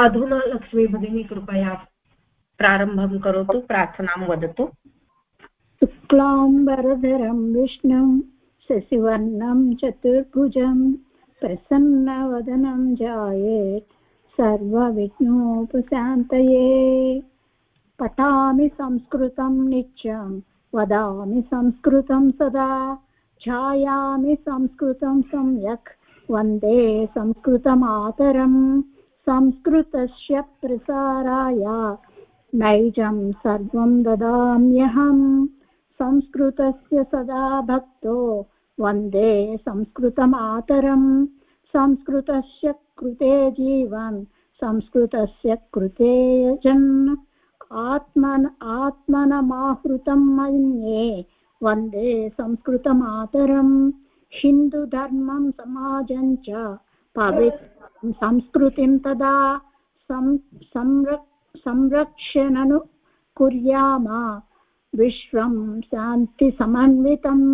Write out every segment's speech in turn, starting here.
अधुना लक्ष्मी भगिनी, कृपया प्रारम्भं करोतु, प्रार्थनां वदतु। शुक्लाम्बरधरं, विष्णुं, शशिवर्णं, चतुर्भुजं, प्रसन्नवदनं जायेत्, सर्वविघ्नोपशान्तये। पठामि संस्कृतं नित्यं, वदामि संस्कृतं सदा, ध्यायामि संस्कृतं सम्यक्, वंदे संस्कृतमातरम्। संस्कृतस्य प्रसाराय। नैजं सर्वं ददाम्यहम्। संस्कृतस्य सदा भक्तो। वंदे संस्कृतमातरम्। संस्कृतस्य कृते जीवन्। संस्कृतस्य कृते यजन्। आत्मन, आत्मनमाहृतं मन्ये। वंदे संस्कृतमातरम्। हिन्दुधर्मं समाजं च। पवित्र संस्कृतिं तदा संरक्षणनु कुर्याम। विश्वं शान्तिसमन्वितम्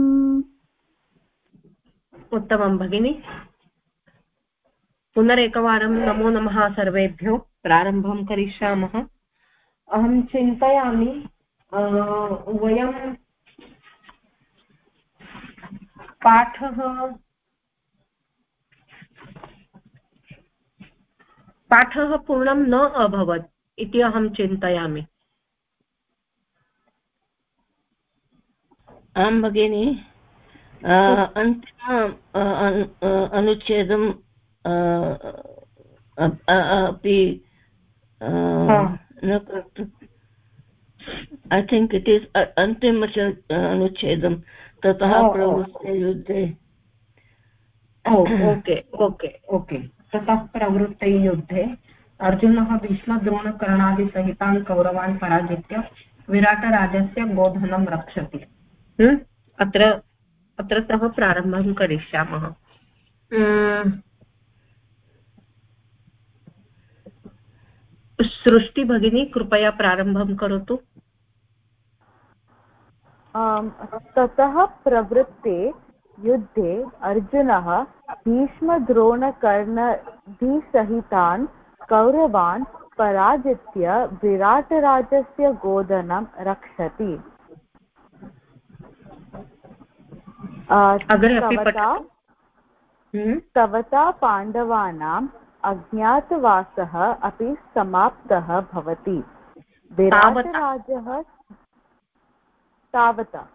उत्तमं भगिनि। पुनरेकवारं नमो नमः सर्वेभ्यो। प्रारम्भं करिष्यामः। अहं चिन्तयामि वयं पाठः पाठः पूर्णं न अभवत् इति अहं चिन्तयामि। आं भगिनि अन्तिम अनुच्छेदं अपि न कर्तुं। ऐ थिङ्क् इट् इस् अन्तिम अनुच्छेदं। ततः प्रवृत्ते युद्धे ओके ओके ओके। ततः प्रवृत्ते युद्धे अर्जुनः भीष्मद्रोणकर्णादिसहितान् कौरवान् पराजित्य विराटराजस्य गोधनं रक्षति। अत्र अत्रतः प्रारम्भं करिष्यामः। सृष्टिभगिनी कृपया प्रारम्भं करोतु। ततः प्रवृत्ते युद्धे अर्जुनः भीष्मद्रोणकर्णधिसहितान् कौरवान् पराजित्य विराटराजस्य गोदनं रक्षति। तवता हम्म? पाण्डवानाम् अज्ञातवासः अपि समाप्तः भवति। विराटराजः तावता।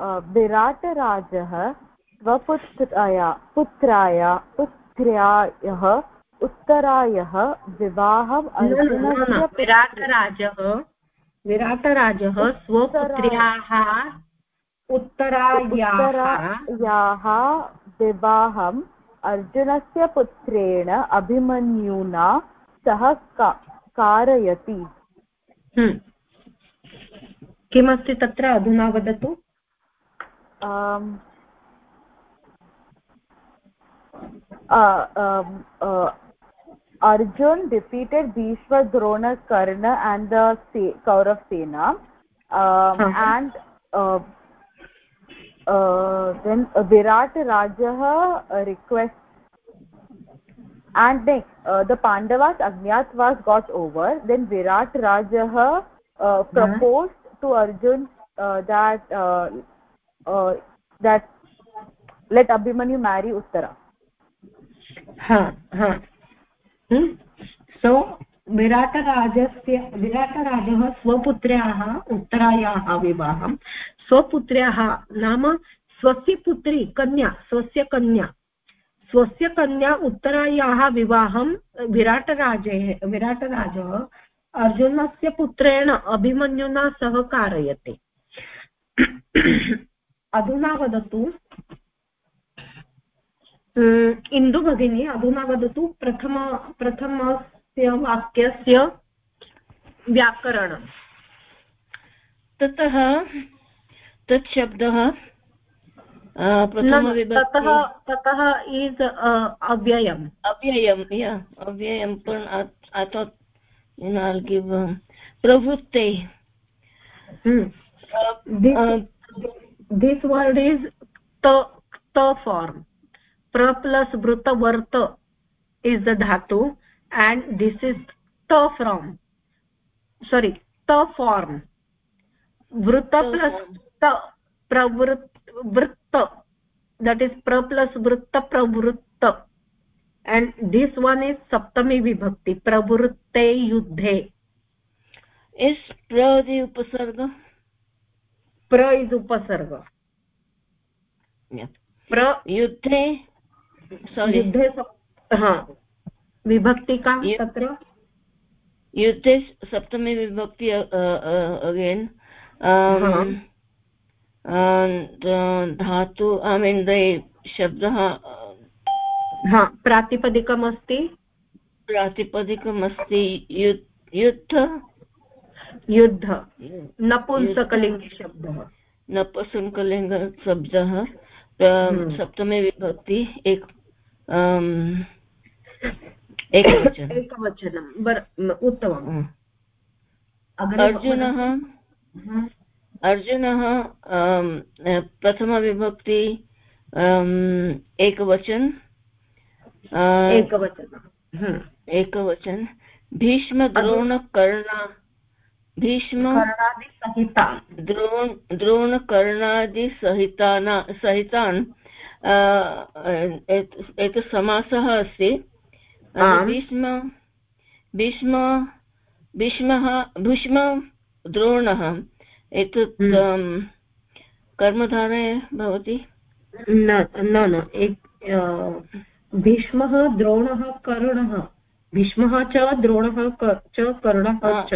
विराटराजः स्वपुत्राय पुत्राय पुत्र्यायः उत्तरायः विवाहम् अर्जुनस्य विराटराजः विराटराजः स्वपुत्र्याः उत्तरायाः विवाहम् अर्जुनस्य पुत्रेण अभिमन्युना सह कारयति। हम्म। किमस्ति तत्र? अधुना वदतु। Arjun defeated bhishma drona karna and the kaurav sena um, uh -huh. and uh, uh, then uh, virat rajah request and next uh, the pandavas agnatvas got over then virat rajah uh, proposed -huh. to arjun uh, that that let abhimanyu marry uttara. हा हा। सो विराटराजस्य, विराटराजः स्वपुत्र्याः, उत्तरायाः विवाहं। स्वपुत्र्याः नाम स्वस्य पुत्री, कन्या, स्वस्य कन्या। स्वस्य कन्या उत्तरायाः विवाहं विराटराजे, विराटराजः अर्जुनस्य पुत्रेण अभिमन्युना सह कारयति। अधुना वदतु इन्दु भगिनी अधुना वदतु प्रथम प्रथमस्य वाक्यस्य व्याकरणं ततः तत् शब्दः ततः ततः इस् अव्ययम्। अव्ययं या अव्ययं I thought you know this, uh, word is ta ta form pra plus vrutta varta is the dhatu and this is ta from sorry ta form vrutta plus ta pravrit vritta that is pra plus vritta pravritta and this one is saptami vibhakti pravritte yuddhe is pra the upasarga is upasarga yeah pra युद्धे युद्धे हा. विभक्ति का तत्र? युद्धे सप्तमी विभक्ति again धातु I mean the शब्दः हा प्रातिपदिकम् अस्ति प्रातिपदिकम् अस्ति युद्ध युद्ध नपुंसकलिङ्गशब्दः नपुंसकलिङ्गशब्दः हम्म। सप्तमी विभक्ति एक एकवचनम् एकवचनं। बर उत्तमम्। अर्जुनः अर्जुनः प्रथमविभक्ति एकवचन एकवचन। एकवचन। भीष्मद्रोणकर्णा भीष्म द्रोण द्रोणकर्णादिसहिताना सहितान् एतत् समासः अस्ति। भीष्म भीष्म भीष्मः भीष्म द्रोणः। एतत् हम्म। कर्मधारे भवति? न न भीष्मः द्रोणः कर्णः। भीष्मः च द्रोणः च कर्णः च।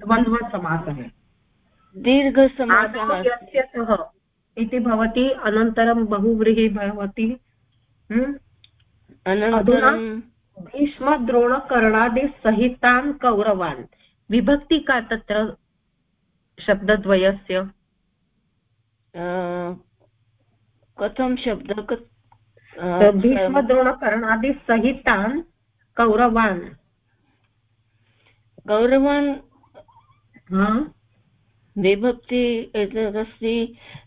द्वन्द्वसमासः। दीर्घसमासः इति भवति अनन्तरं बहुव्रीहिः भवति। अनन्तरं भीष्मद्रोणकर्णादिसहितान् कौरवान्। विभक्ति का तत्र शब्दद्वयस्य? कथं शब्द? भीष्मद्रोणकर्णादिसहितान् कौरवान् कौरवान् विभक्ति एतदस्ति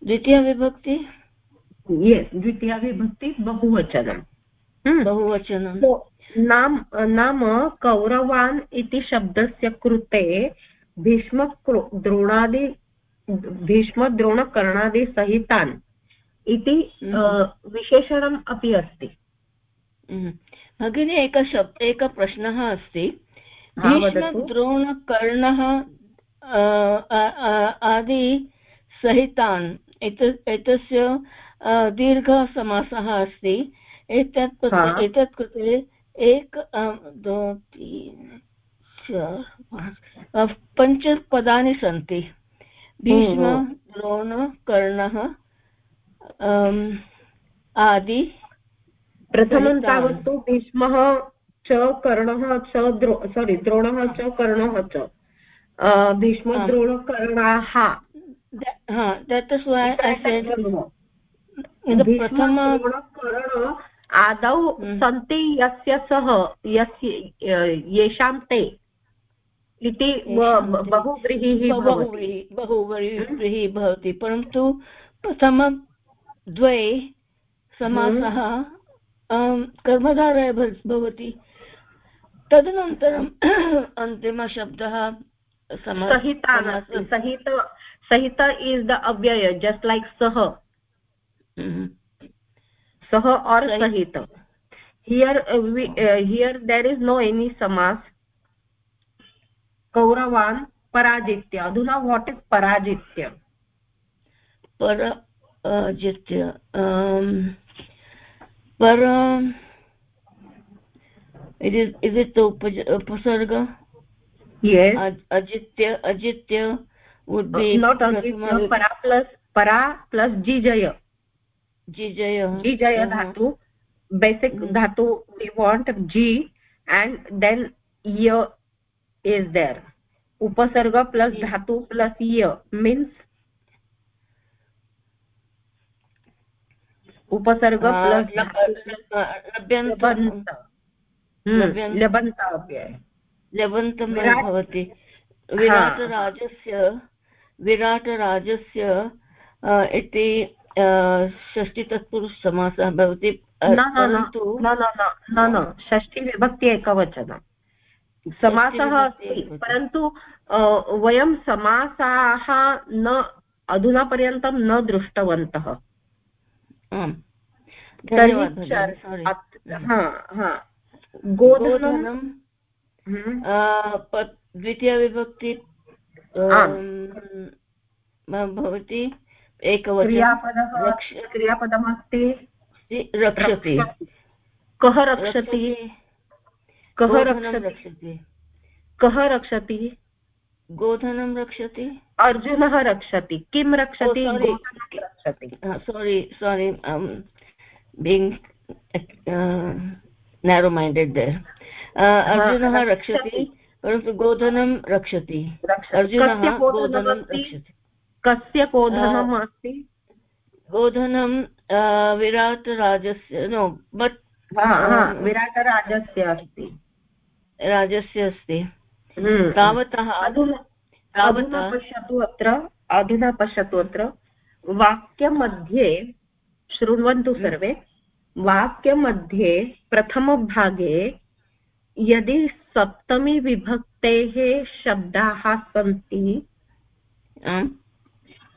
द्वितीयविभक्ति यस् द्वितीयविभक्ति बहुवचनं बहुवचनं नाम नाम कौरवान् इति शब्दस्य कृते भीष्म द्रोणादि भीष्मद्रोणकर्णादिसहितान् इति हम्म। विशेषणम् अपि अस्ति। हम्म। भगिनी एकः शब्द एकः प्रश्नः अस्ति। भीष्मद्रोणकर्णः आदि सहितान् एतस्य दीर्घसमासः अस्ति। एतत् कृते एतत् कृते एक दो तीन पञ्चपदानि सन्ति। भीष्म द्रोण कर्णः आदि. प्रथमं तावत्तु भीष्मः च कर्णः च द्रो सोरि द्रोणः च कर्णः च. भीष्मद्रोणकर्णाः प्रथम आदौ हम्म। सन्ति यस्य सः यस्य येषां ते. इति बहुव्रीहिः बहुव्रीहिः भवति परन्तु द्वये समासः हम्म। अं, कर्मधारः भवति। तदनन्तरम् अन्तिमशब्दः सहित इस् द अव्यय जस्ट् लैक् सः। हम्म। सः और् सहित। Here here there is no any समास। कौरवान् पराजित्य। अधुना वाट् इस् पराजित्य? जित्य पर इदित् उपज उपसर्ग? अजित्य अजित्य परा प्लस् परा प्लस् जिजय जिजय जिजय धातु बेसिक् धातु वि वाण्ट् जि एण्ड् देन् इय इस् उपसर्ग प्लस धातु प्लस इय उपसर्ग प्लस लबन्त लबन्तं भवति। विराटराजस्य विराटराजस्य इति षष्टितत्पुरुषसमासः भवति। न न षष्टिविभक्ति एकवचनं। समासः अस्ति परन्तु वयं समासाः न अधुना पर्यन्तं न दृष्टवन्तः। गोधनं द्वितीयविभक्ति भवति एकवचनं। क्रियापदमस्ति। रक्षति। कः रक्षति? कः रक्षति। कः रक्षति? गोधनं रक्षति? अर्जुनः रक्षति। किं रक्षति? रक्षति। सोरि सोरि being uh, narrow minded there. अर्जुनः रक्षति। परन्तु गोधनं रक्षति। अर्जुनः गोधनं रक्षति। कस्य गोधनम् अस्ति? गोधनं विराटराजस्य नो बट् विराटराजस्य अस्ति। राजस्य अस्ति। तावतः अधुना पश्यतु अत्र अधुना पश्यतु अत्र वाक्यमध्ये शृण्वन्तु हम्म। सर्वे वाक्यमध्ये प्रथमभागे यदि सप्तमी विभक्तेः शब्दाः सन्ति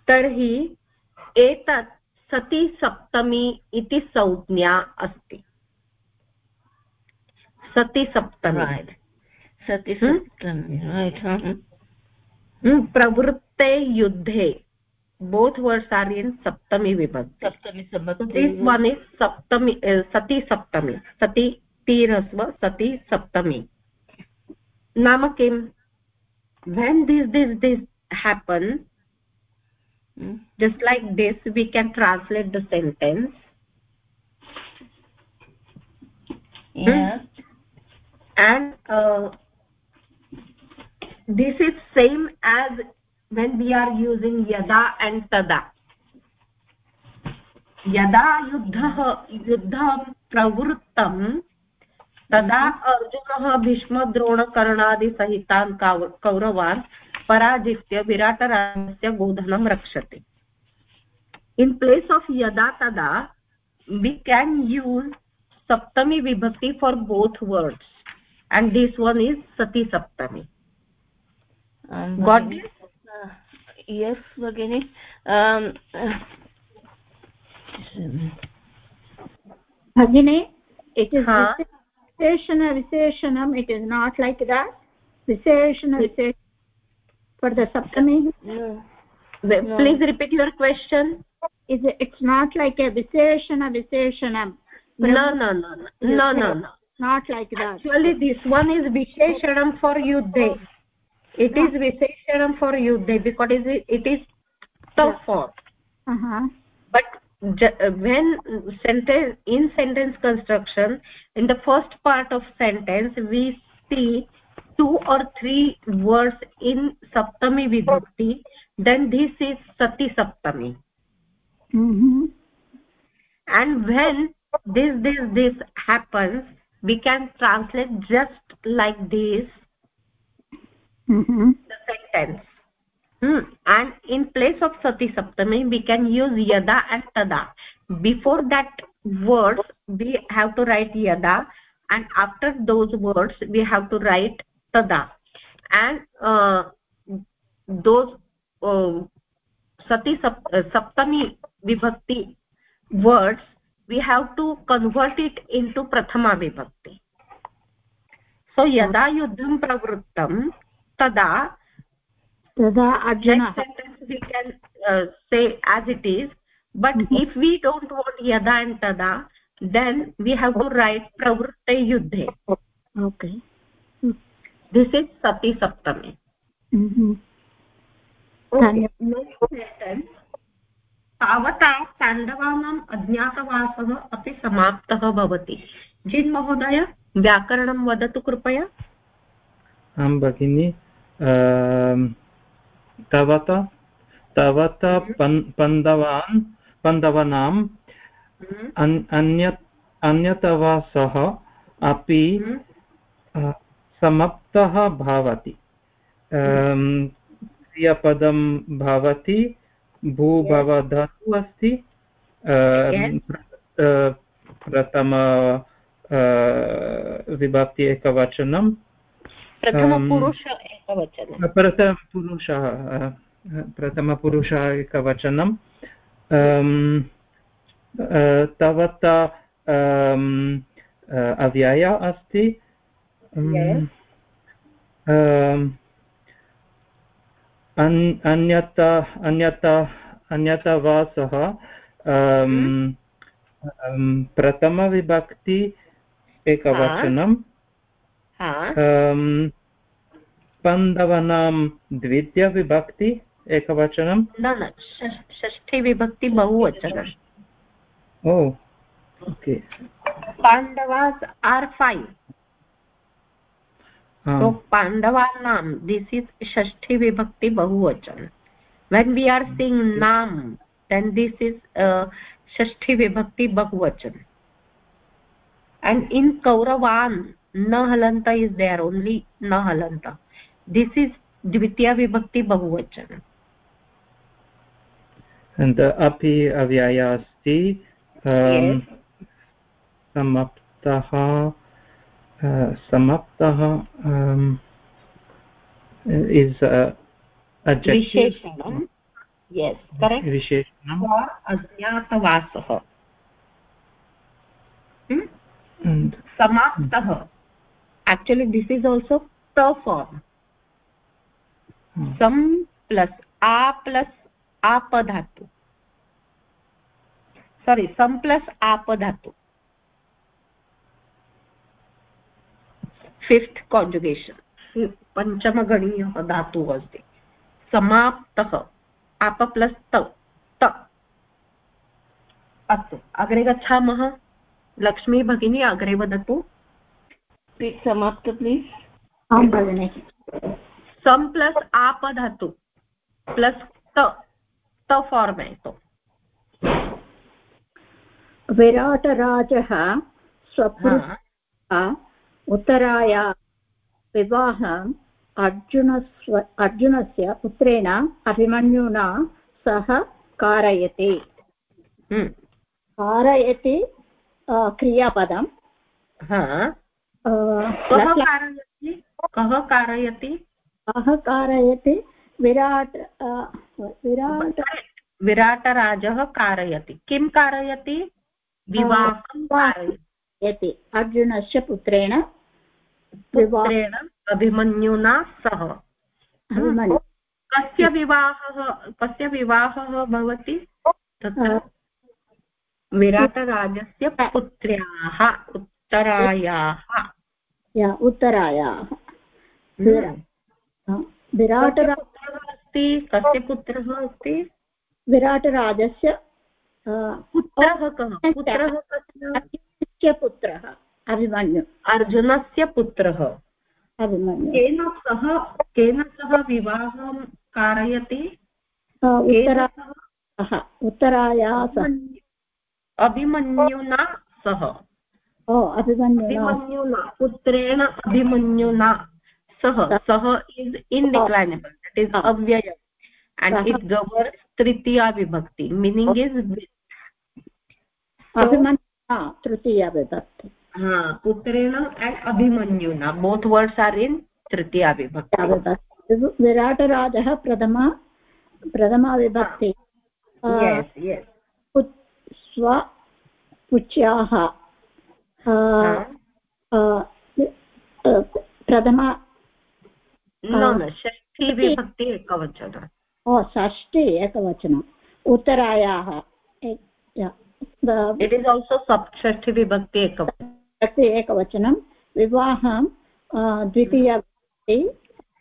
तर्हि एतत् सति सप्तमी इति संज्ञा अस्ति। सति सप्तमी। सति हम्म. प्रवृत्ते युद्धे. बोथ् वर्ड्स् आर् इन् सप्तमी विभक्ति. सप्तमी वन् इस् सप्तमी सति सप्तमी. सति तीरस्व सति सप्तमी. नाम किं? When this this this happen just like this we can translate the sentence and uh, this is same as when we are using yada and tada यदा युद्धः युद्धं प्रवृत्तं तदा अर्जुनः भीष्मद्रोणकर्णादिसहितान् कौरवान् पराजित्य विराटराजस्य गोधनं रक्षति in place of yada tada we can use saptami vibhakti for both words and this one is sati saptami got yes भगिनि भगिनि it is huh? visheshana visheshanam it is not like that. Visheshana visheshanam for the subcoming please repeat your question. Is it, it's not like a visheshana visheshanam no no no no no no, no. not like that. Actually this one is visheshanam for you they it is visheshanam for yuddhe because it is, it is tough form uh -huh. but when sentence in sentence construction in the first part of sentence we see two or three words in saptami vibhakti then this is sati saptami mm -hmm. and when this this this happens we can translate just like this mm -hmm. the sentence hmm. and in place of sati saptami we can use yada and tada before that words we have to write yada and after those words we have to write tada and uh, those uh, sati uh, saptami vibhakti words we have to convert it into prathama vibhakti so yada yuddham pravrittam तदा तदा arjuna it is but if we don't want यदा and तदा then we have to write प्रवृत्ते युद्धे okay this is सति सप्तमे तावता पाण्डवानाम् अज्ञातवासः अपि समाप्तः भवति जिन् महोदय व्याकरणं वदतु कृपया आं भगिनी तवत तवत पन्दवान् पन्दवानाम् अन्यत् अन्यतवासः अपि समाप्तः भवति क्रियपदं भवति भूभवधतु अस्ति प्रथम विभक्ति एकवचनं प्रथमपुरुष एकवचनं। प्रथमपुरुषः प्रथमपुरुषः एकवचनं। तावत् अव्यय अस्ति। अन्यथा अन्यथा अन्यथा वा सः प्रथमविभक्ति एकवचनं हाँ। स्पन्दवनां द्वितीयविभक्ति एकवचनं। न न षष्ठीविभक्ति बहुवचनं। Oh okay. Pandavas are five. पाण्डवानां दिस् इस् षष्ठी विभक्ति बहुवचन वेन् वी आर् सिङ्ग् नाम देन् दिस् इस् षष्ठी विभक्ति बहुवचन। एण्ड् इन् कौरवान् न हलन्त इस् दे आर् ओन्लि न हलन्त दिस् इस् द्वितीया विभक्ति बहुवचन। uh, अपि अव्यया अस्ति um, समाप्तः uh, समाप्तः um, uh, अज्ञातवासः। Actually, this is also the form sam plus a plus आप sorry sam plus आप धातु फिफ्त् काञ्जुगेशन् पञ्चमगणीयः धातुः अस्ति समाप्तः आप प्लस् त त अस्तु अग्रे गच्छामः लक्ष्मी भगिनी अग्रे वदतु समाप्त प्लीस् आं भगिनि। सम् प्लस् आप धातु प्लस् त त फार्म् तो विराटराजः स्वपुरुषः उत्तराया विवाहम् अर्जुनस्व अर्जुनस्य पुत्रेण अभिमन्युना सह कारयति। हम्म। कारयति क्रियापदं कः कारयति? कः कारयति? कः कारयति? विराट् विराट् विराटराजः कारयति। किं कारयति? विवाहं कारयति। अर्जुनस्य पुत्रेण पुत्रेण अभिमन्युना सह। कस्य विवाहः कस्य विवाहः भवति? तत्र विराटराजस्य पुत्र्याः उत्तरायाः। उत्तरायाः। हम्म। विराटराजः अस्ति कस्य पुत्रः अस्ति? विराटराजस्य पुत्रः कः? पुत्रः कस्य? पुत्रः। अभिमन्यु। अर्जुनस्य पुत्रः। अभिमन्यु। केन सह केन सह विवाहं कारयति? उत्तराया सह। अभिमन्युना सह। ओ अभिमन्युना। पुत्रेण अभिमन्युना। सह सः। इस् इन्डिक्लैनेबल् दट् इस् अव्यय and it governs tritiya vibhakti meaning is अभिमन्युना तृतीया विभक्ति। पुत्रेण एण्ड् अभिमन्युना बोत् वर्ड्स् आर् इन् तृतीया विभक्ति। विराटराजः प्रथमा प्रथमा विभक्ति। स्वपुच्याः प्रथमा षष्ठी विभक्ति एकवचनं ओ षष्ठी एकवचनम् उत्तरायाः इट् इस् आल्सो विभक्ति एकवचनं एकवचनं विवाहं द्वितीयविभक्ति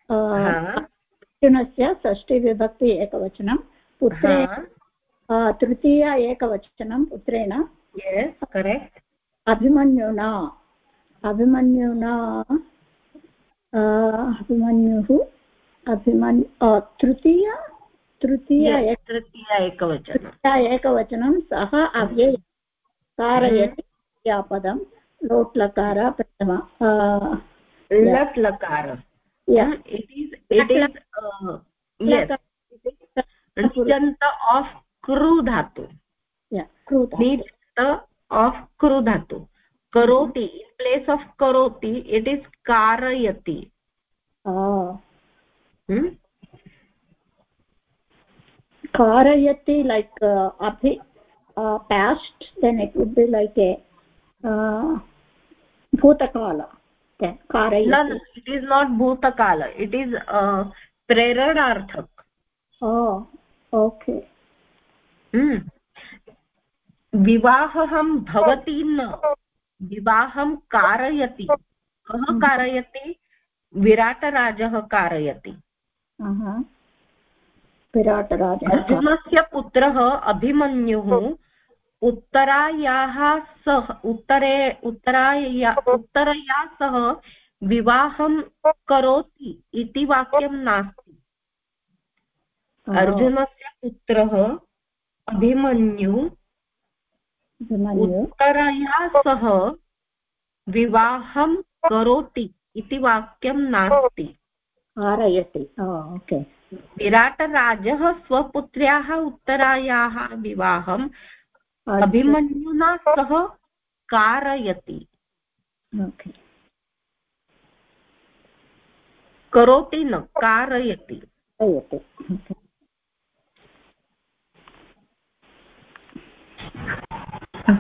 अर्जुनस्य षष्टिविभक्ति एकवचनं पुत्रे तृतीय एकवचनं पुत्रेण अभिमन्युना अभिमन्युना अभिमन्युः अभिमन्यु तृतीय तृतीय तृतीय एकवचनं। तृतीय एकवचनं सः अव्यय कारयति क्रियापदं लोट् लकार प्रथम लट् लकार आफ् कृ धातु needs the of kru dhatu karoti in place of karoti it is karayati oh hmm? karayati like uh, abhi uh, past then it would be like a uh, bhutakala then karayati no, no it is not bhutakala it is uh, preranaarthak oh okay hmm विवाहं भवति न। विवाहं कारयति। कः कारयति? विराटराजः कारयति। विराटराजः। अर्जुनस्य पुत्रः अभिमन्युः उत्तरायाः सह उत्तरे उत्तराया उत्तरया सह विवाहं करोति इति वाक्यं नास्ति। अर्जुनस्य पुत्रः अभिमन्यु उत्तरया सह विवाहं करोति इति वाक्यं नास्ति। कारयति ओके। विराटराजः स्वपुत्र्याः उत्तरायाः विवाहम् अभिमन्युना सह कारयति। ओके। करोति न कारयति। कारयति।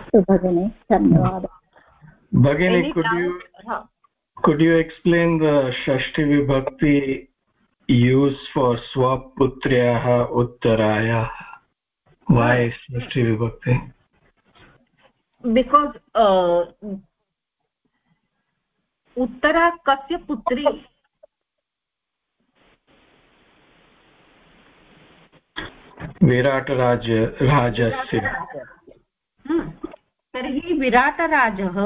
अस्तु भगिनि धन्यवादः भगिनि कुड् यु एक्स्प्लेन् द षष्टिविभक्ति यूस् फार् स्वपुत्र्याः उत्तराय वाय् षष्टिविभक्ति बिकास् उत्तरा कस्य पुत्री विराटराज राजस्य तर्हि विराटराजः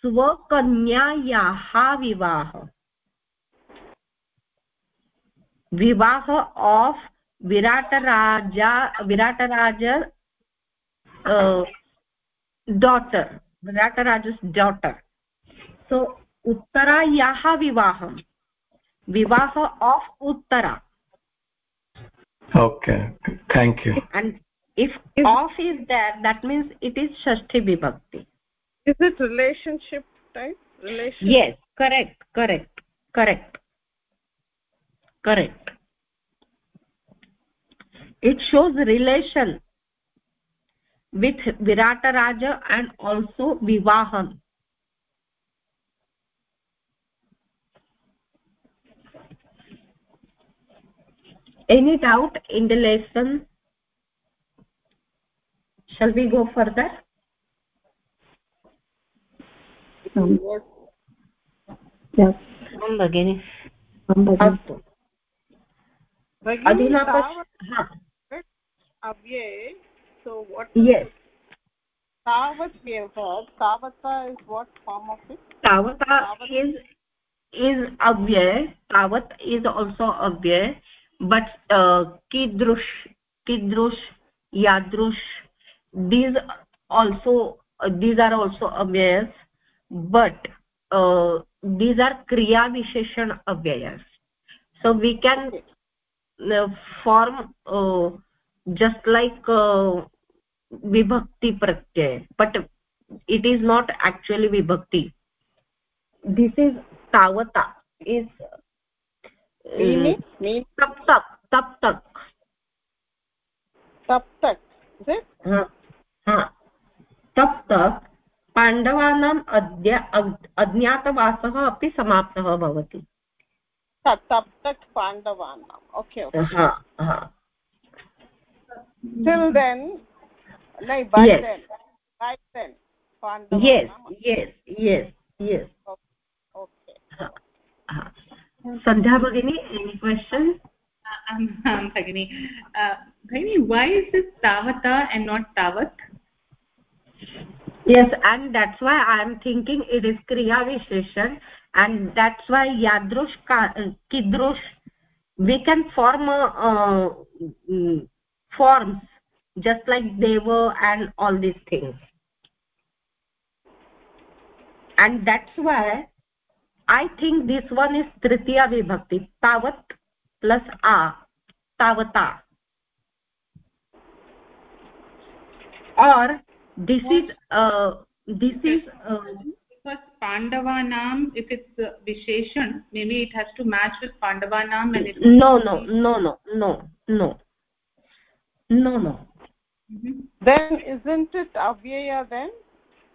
स्वकन्यायाः विवाह। विवाह of Virataraja Virataraj daughter Virataraj's daughter so उत्तरायाः विवाहं। विवाह of Uttara. Okay thank you and if off is there that means it is shashti vibhakti. Is it relationship type? Relation yes correct correct correct correct. It shows relation with virata raja and also vivaham any doubt in the lesson shall we go further भगिनि अस्तु अधुना अव्ये so what yes tavat we have heard tavata is what form of it tavata is is avyay tavat is also avyay but uh, kidrush kidrush yadrush these also uh, these are also avyayas but uh, these are kriya visheshan avyayas so we can uh, form uh, just like uh, vibhakti pratyay but it is not actually vibhakti this is tavata is meaning mean tap tak tap tak tap tak is it तप्त पाण्डवानाम् अद्य अज्ञातवासः अपि समाप्तः भवति. पाण्डवानाम्. Okay till then सन्ध्या भगिनी any question uh, um, भगिनी uh, भगिनी why is is तावता एण्ड् नाट् तावत्? Yes and that's why i am thinking it is kriya visheshan and that's why yadrush kidrush we can form a, uh, forms just like deva and all these things and that's why i think this one is tritiya vibhakti tavat plus a tavata or this is uh, this is uh, because pandavanam if it's uh, visheshan maybe it has to match with pandavanam and it no no no no no no. No no. Mm -hmm. then isn't it avyaya then?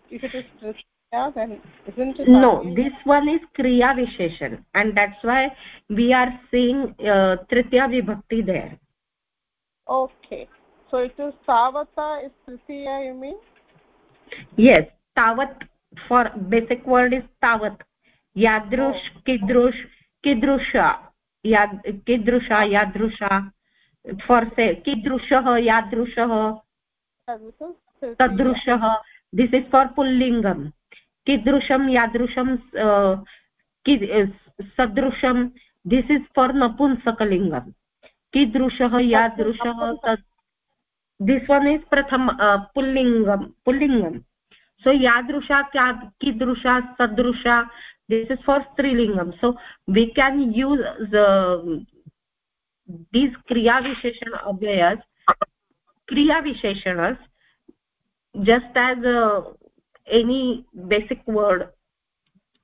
If it is tritiya then isn't it no this one is kriya visheshan and that's why we are seeing uh, tritiya vibhakti there. Okay. So it is savata is tritiya you mean yes tavat for basic word is tavat yadrush oh. kidrush kidrusha yad kidrusha yadrusha for say kidrushah yadrushah tadrushah this is for pullingam kidrusham yadrusham uh, kid uh, sadrusham this is for napunsakalingam kidrushah yadrushah this one is प्रथम पुल्लिङ्गं पुल्लिङ्गं so यादृशा क्या कीदृशा सदृशा this is for स्त्रीलिङ्गं so we can use these क्रियाविशेषण अव्ययस् क्रियाविशेषणस् just as any basic word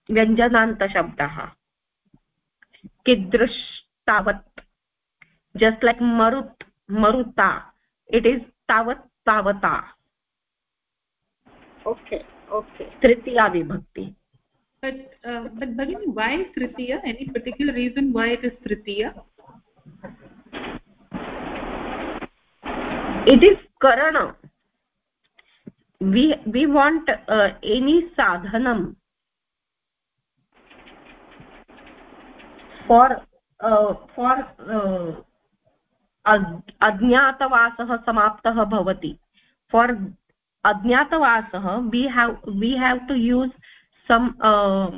व्यञ्जनान्तशब्दः कीदृश् तावत् जस्ट् लैक् मरुत् मरुता it is tavat tavata okay okay tritiya vibhakti but uh, but bhagini why tritiya any particular reason why it is tritiya it is karana we we want uh, any sadhanam for uh, for uh, अज्ञातवासः समाप्तः भवति। For अज्ञातवासः have we have to use some uh,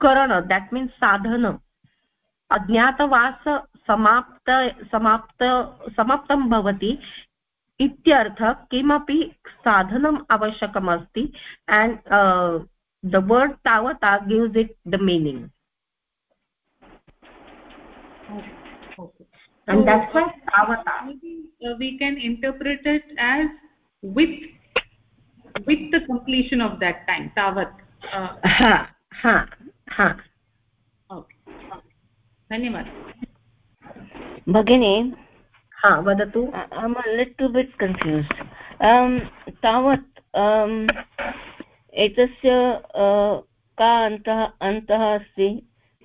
karana that means sadhana. अज्ञातवास समाप्त समाप्त समाप्तं भवति इत्यर्थ किमपि साधनम् आवश्यकमस्ति एण्ड् द वर्ड् तावता gives it the meaning and that's why tavata uh, we can interpret it as with with the completion of that time tavat uh, ha ha ha okay धन्यवाद भगिनी हा वदतु ऐम् लिट्टल् बिट् कन्फ्यूस्ड् तावत् एतस्य का अन्तः अन्तः अस्ति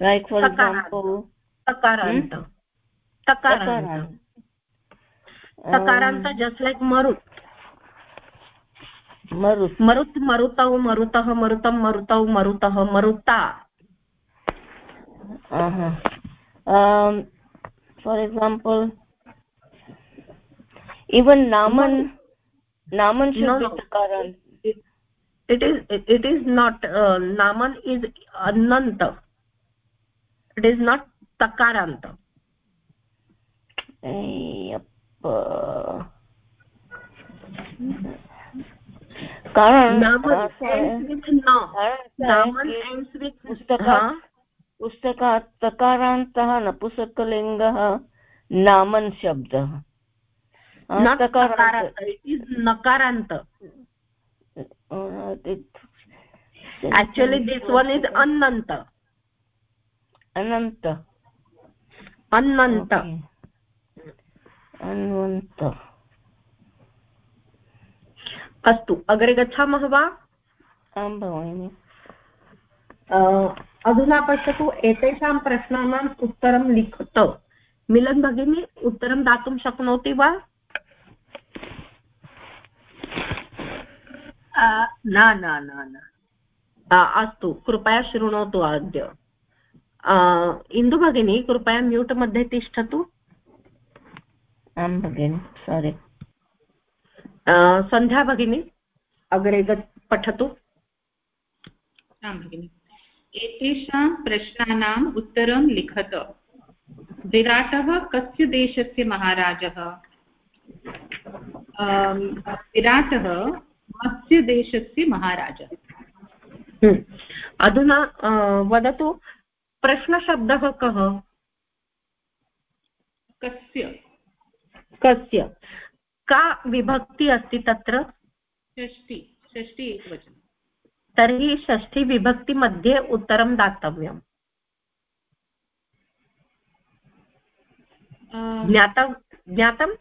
like for example takaranta takaranta just like marut marut marut marutau marutah marutam marutau marutah maruta uh -huh. um for example even naman naman should no, no. be takarant it, it is it, it is not uh, naman is ananta it is not takaranta कारण पुस्तकात् तकारान्तः नपुसकलिङ्गः नामन् शब्दः nakarant actually this one is ananta ananta अन्नन्त अन्वन्त। अस्तु अग्रे गच्छामः वा? आं भगिनि। अधुना पश्यतु एतेषां प्रश्नानाम् उत्तरं लिखत। मिलन् भगिनी उत्तरं दातुं शक्नोति वा? न न न अस्तु कृपया शृणोतु अद्य इन्दु भगिनी कृपया म्यूट् मध्ये तिष्ठतु। आं भगिनि सारि सन्ध्या भगिनी अग्रे पठतु। आं भगिनि। एतेषां प्रश्नानाम् उत्तरं लिखत। विराटः कस्य देशस्य महाराजः? विराटः मत्स्यदेशस्य महाराजः। अधुना वदतु प्रश्नशब्दः कः? कस्य? कस्य? का विभक्ति अस्ति तत्र? षष्टि षष्टि एकवचनं। तर्हि षष्ठीविभक्तिमध्ये उत्तरं दातव्यम्। ज्ञातं ज्ञातं?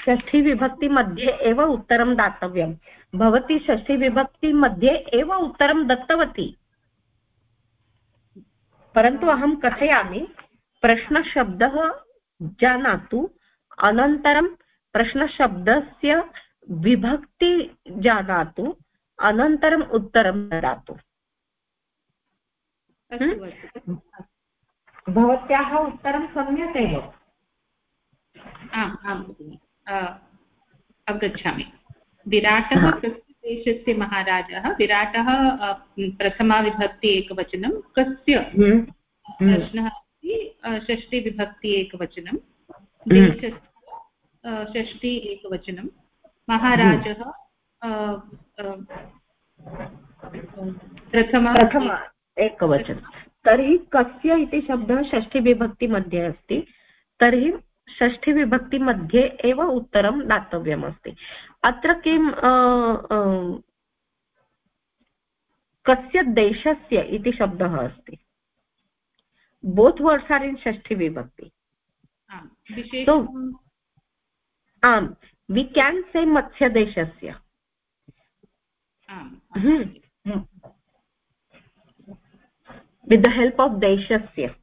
षष्ठीविभक्तिमध्ये एव उत्तरं दातव्यं। भवती षष्ठीविभक्तिमध्ये एव उत्तरं दत्तवती। परन्तु अहं कथयामि प्रश्नशब्दः जानातु अनन्तरं प्रश्नशब्दस्य विभक्ति जानातु अनन्तरम् उत्तरं ददातु। भवत्याः उत्तरं सम्यक् एव। आम् आं भगिनि। अवगच्छामि। विराटः कस्य देशस्य महाराजः? विराटः प्रथमा विभक्ति एकवचनं। कस्य। प्रश्नः अस्ति षष्टिविभक्ति एकवचनं देशस्य षष्टि एकवचनं महाराजः प्रथमा प्रथमा एकवचनं। तर्हि कस्य इति शब्दः षष्ठीविभक्तिमध्ये अस्ति। तर्हि षष्ठीविभक्तिमध्ये एव उत्तरं दातव्यमस्ति अत्र किं कस्य देशस्य इति शब्दः अस्ति? बोत् वर्ड्स् आर् इन् षष्ठीविभक्ति आम् वि केन् से मत्स्यदेशस्य वित् द हेल्प् आफ् देशस्य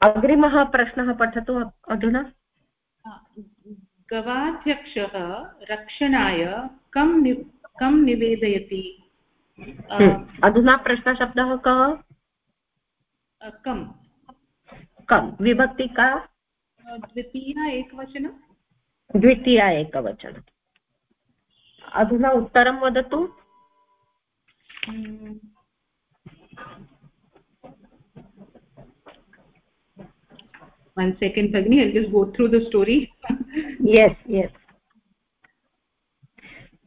अग्रिमः प्रश्नः पठतु अधुना गवाध्यक्षः रक्षणाय कं कं निवेदयति? अधुना प्रश्नशब्दः कः? कम्। कम्। विभक्ति का? द्वितीया एकवचनं? द्वितीया एकवचनम् अधुना उत्तरं वदतु। One go through the story yes yes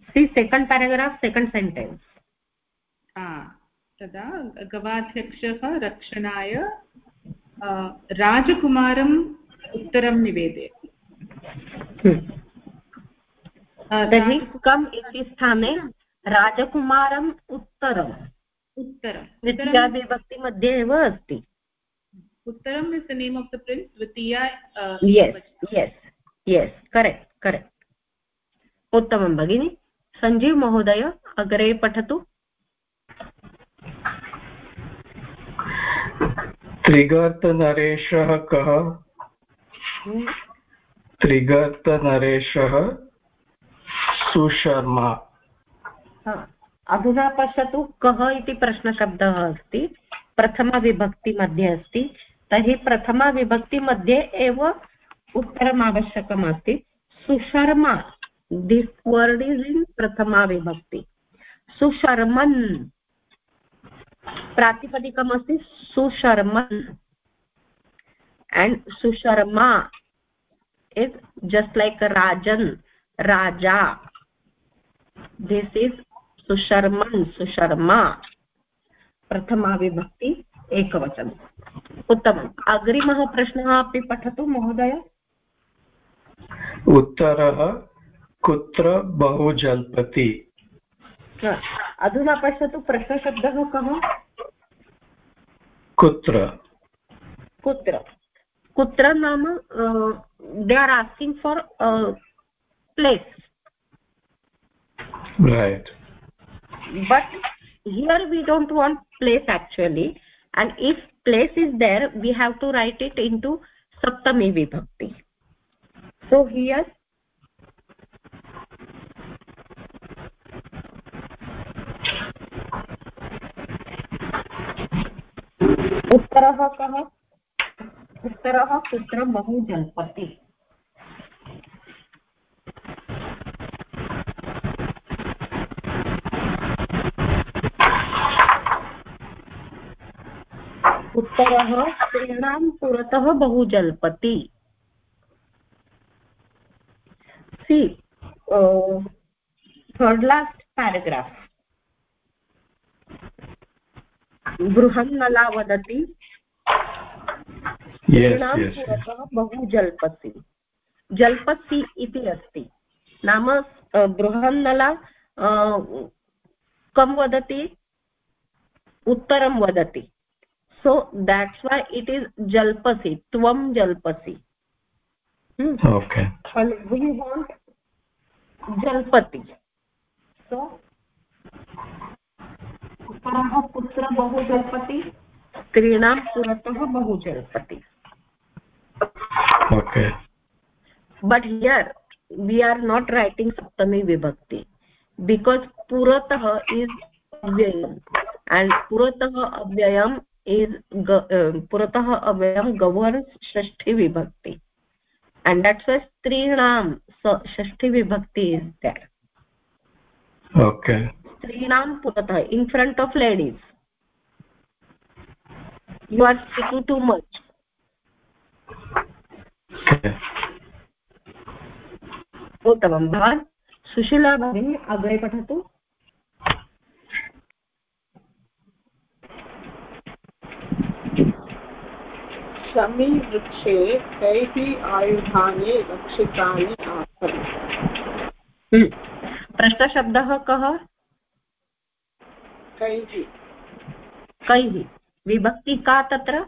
see second paragraph second sentence तदा गवाध्यक्षः रक्षणाय राजकुमारम् उत्तरं निवेदयति। तर्हि कम् इति स्थाने राजकुमारम् उत्तरम्। उत्तरं विभक्तिमध्ये एव अस्ति। उत्तरम् is the name of the prince Dwitiya yes yes yes correct correct उत्तमं भगिनि सञ्जीव् महोदय अग्रे पठतु। त्रिगर्तनरेशः कः? त्रिगर्तनरेशः सुशर्मा। अधुना पश्यतु कः इति प्रश्नशब्दः अस्ति। प्रथमविभक्तिमध्ये अस्ति। तर्हि प्रथमाविभक्तिमध्ये एव उत्तरम् आवश्यकम् Susharma this word is in प्रथमाविभक्ति Susharman. प्रातिपदिकमस्ति Susharman and susharma is just like rajan raja this is susharman susharma प्रथमा विभक्ति एकवचनम् उत्तमम् अग्रिमः प्रश्नः अपि पठतु महोदय उत्तरः कुत्र बहु जल्पति अधुना पश्यतु प्रश्नशब्दः कः kutra kutra kutra naam uh, they are asking for place. Right. But here we don't want place actually. And if place is there we have to write it into saptami vibhakti. So here उत्तरः कः? उत्तरः कुत्र बहु जल्पति उत्तरः स्त्रीणां पुरतः बहु जल्पति सि third last paragraph Brihannala वदति बहु जल्पसि जल्पसि इति अस्ति। नाम बृहन्नला कं वदति? उत्तरं वदति। So that's why it is जल्पसि त्वं जल्पसि। Okay. And we want jalpati so पुरः पुत्र वी आर् नाट् रैटिङ्ग् सप्तमी विभक्ति बिकास् पुरतः इस् अव्ययम् एण्ड् पुरतः अव्ययम् इस् पुरतः अव्ययं गवर्न्स् षष्ठी विभक्ति and that's why streenam so shashti vibhakti is there. Okay. स्त्रीणां पुरतः in front of ladies you are speaking too much उत्तमं भवान् सुशीला भगिनी अग्रे पठतु। शमीवृक्षे कई आयुधा रक्षिता आसन्? हम्म। प्रश्नशब्दः कः? कैः कैः विभक्ति का तत्र?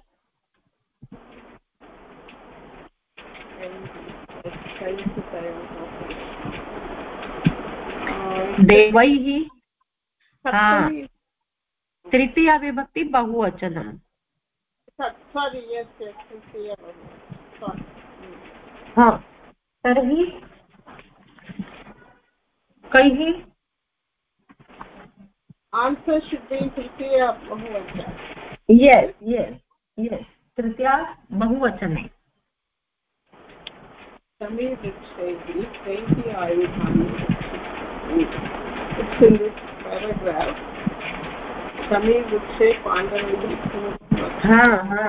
देवैः तृतीया विभक्ति बहुवचनं। sorry yes yes तृतीया sorry हा तर्हि? कैः answer should be in तृतीया बहुवचन। यस् यस् यस् तृतीया बहुवचने समीवृक्षैः कैः आयुधानि। It's in this paragraph. समीवृक्षे पाण्डवैः पूर्वं हा हा।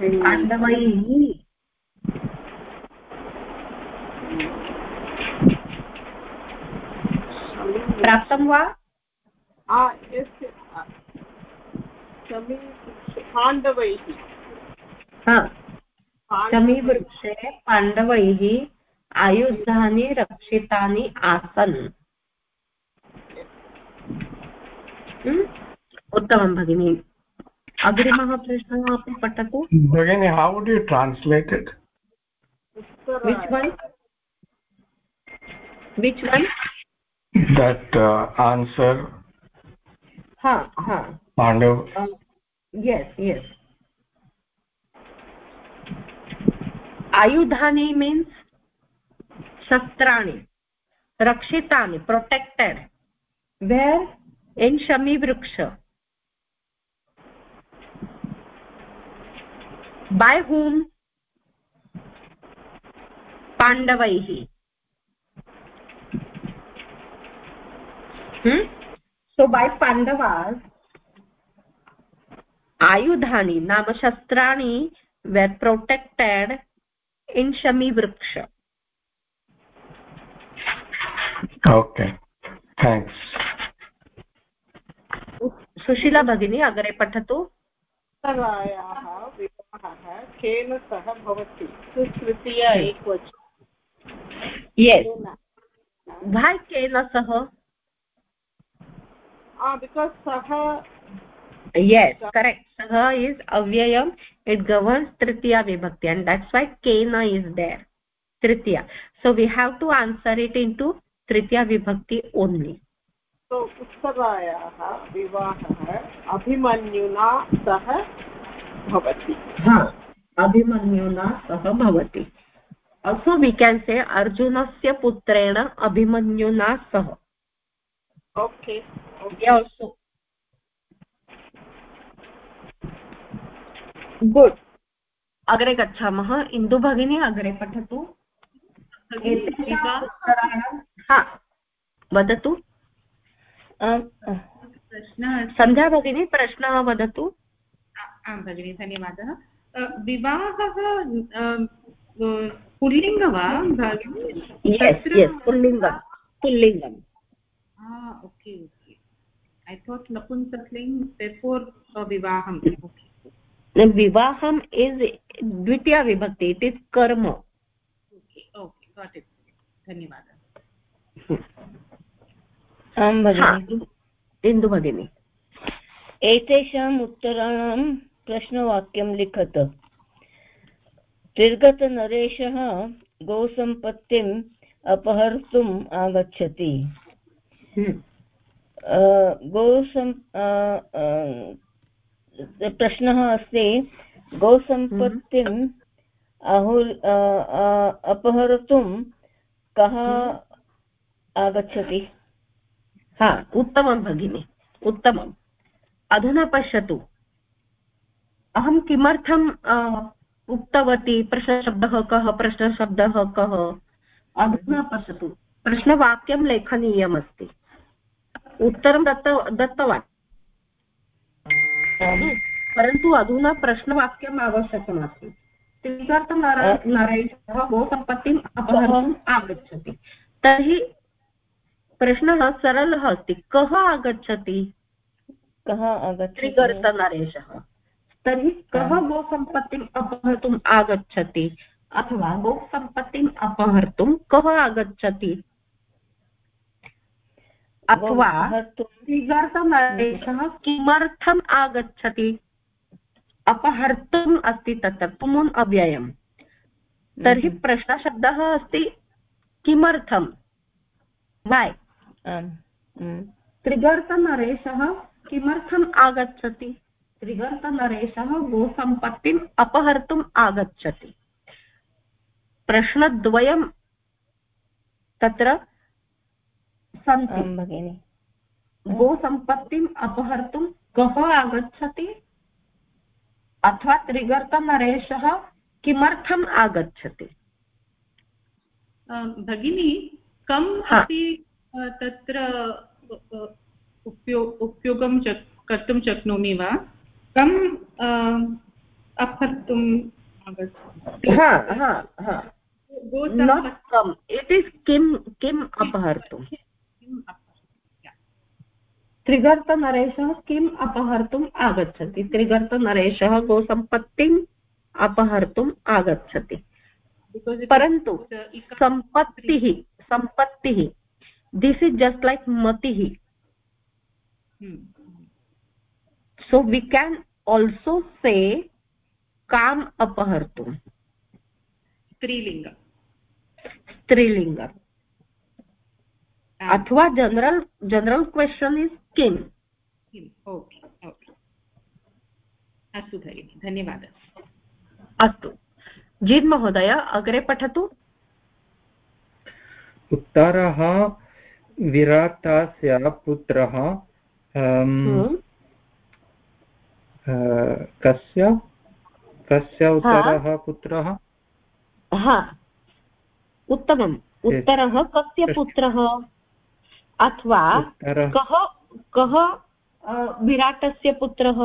पाण्डवैः प्राप्तं वा पाण्डवैः। हा। शमीवृक्षे पाण्डवैः आयुधानि रक्षितानि आसन्। हम्म? उत्तमं भगिनि। अग्रिमः प्रश्नः अपि पठतु। Bhagini, how would you translate it? Which one which one Uh, हा। हा Pandav. यस् यस् आयुधानि मीन्स् शस्त्राणि रक्षितानि प्रोटेक्टेड् वेर् इन् शमीवृक्ष बै हूम् पाण्डवैः सो बै पाण्डवास् आयुधानि नाम शस्त्राणि वेर् प्रोटेक्टेड् इन् शमीवृक्ष Okay. Thanks. सुशीला भगिनी अग्रे पठतु उत्तरायाः विवाहः केन सह भवति तृतीया एकवचन यस् भाई केन सह yes correct saha is avyayam it governs tritiya vibhakti and that's why kena is there tritiya so we have to answer it into tritiya vibhakti only so उत्तरायाः विवाहः अभिमन्युना सह भवति ha abhimanyuna सह bhavati also we can say arjunasya putrena abhimanyuna sah okay okay also good अग्रे गच्छामः इन्दु भगिनी अग्रे पठतु। हा वदतु। प्रश्नः सन्ध्या भगिनी प्रश्नः वदतु। आं भगिनि धन्यवादः। विवाहः पुल्लिङ्ग वा भगिनि? पुल्लिङ्गं पुल्लिङ्गम् ओके ओके। ऐ थोट् नपुंसक्लिङ्ग् बिफोर् विवाहम् ओके विवाहम् इस् द्वितीया विभक्ति इट् इस् कर्म ओके गाट् इट् धन्यवादः आं भगिनि इन्दु भगिनी एतेषाम् उत्तराणां प्रश्नवाक्यं लिखत निर्गतनरेशः गोसम्पत्तिम् अपहर्तुम् आगच्छति हम्म। गोसम् प्रश्नः अस्ति गोसम्पत्तिम् अहुर् अपहर्तुं कः आगच्छति? हा उत्तमं भगिनि उत्तमम्। अधुना पश्यतु। अहं किमर्थम् उक्तवती? प्रश्नशब्दः कः? प्रश्नशब्दः कः? अधुना पश्यतु। प्रश्नवाक्यं लेखनीयमस्ति। उत्तरं दत्त दत्तवान्। परन्तु अधुना प्रश्नवाक्यम् आवश्यकमस्ति। किमर्थं नरेशः गोसम्पत्तिम् अपहर्तुम् आगच्छति। तर्हि प्रश्नः सरलः अस्ति। कः आगच्छति? कः त्रिगर्तनरेशः। तर्हि कः गोसम्पत्तिम् अपहर्तुम् आगच्छति? अथवा गोसम्पत्तिम् अपहर्तुं कः आगच्छति? अथवा त्रिगर्तनरेशः किमर्थम् आगच्छति अपहर्तुम् अस्ति तत्र पुमुन् अव्ययम्. तर्हि। प्रश्नशब्दः अस्ति किमर्थं वै हम्म। त्रिगर्तनरेशः किमर्थम् आगच्छति? त्रिगर्तनरेशः गोसम्पत्तिम् अपहर्तुम् आगच्छति। प्रश्नद्वयं तत्र सन्ति। भगिनि। गोसम्पत्तिम् अपहर्तुं कः आगच्छति? अथवा त्रिगर्तनरेशः किमर्थम् आगच्छति? भगिनी कम् अपि तत्र उपयो उपयोगं कर्तुं शक्नोमि वा? कम् अपहर्तुम् आगच्छति? इट् इस् किं किम् अपहर्तुं त्रिगर्तनरेशः किम् अपहर्तुम् आगच्छति? त्रिगर्तनरेशः गोसम्पत्तिम् अपहर्तुम् आगच्छति। परन्तु सम्पत्तिः सम्पत्तिः दिस् इस् जस्ट् लैक् मतिः। So we can also say काम् अपहर्तुम्। स्त्रीलिङ्ग। स्त्रीलिङ्ग। अथवा जनरल् जनरल् किम् ओके ओके अस्तु भगिनि धन्यवादः अस्तु। जीत् महोदय अग्रे पठतु। उत्तरः विराटस्य पुत्रः हम्म। कस्य? कस्य उत्तरः पुत्रः? उत्तमम्। उत्तरः कस्य? पुत्रः? अथवा कः कः विराटस्य पुत्रः?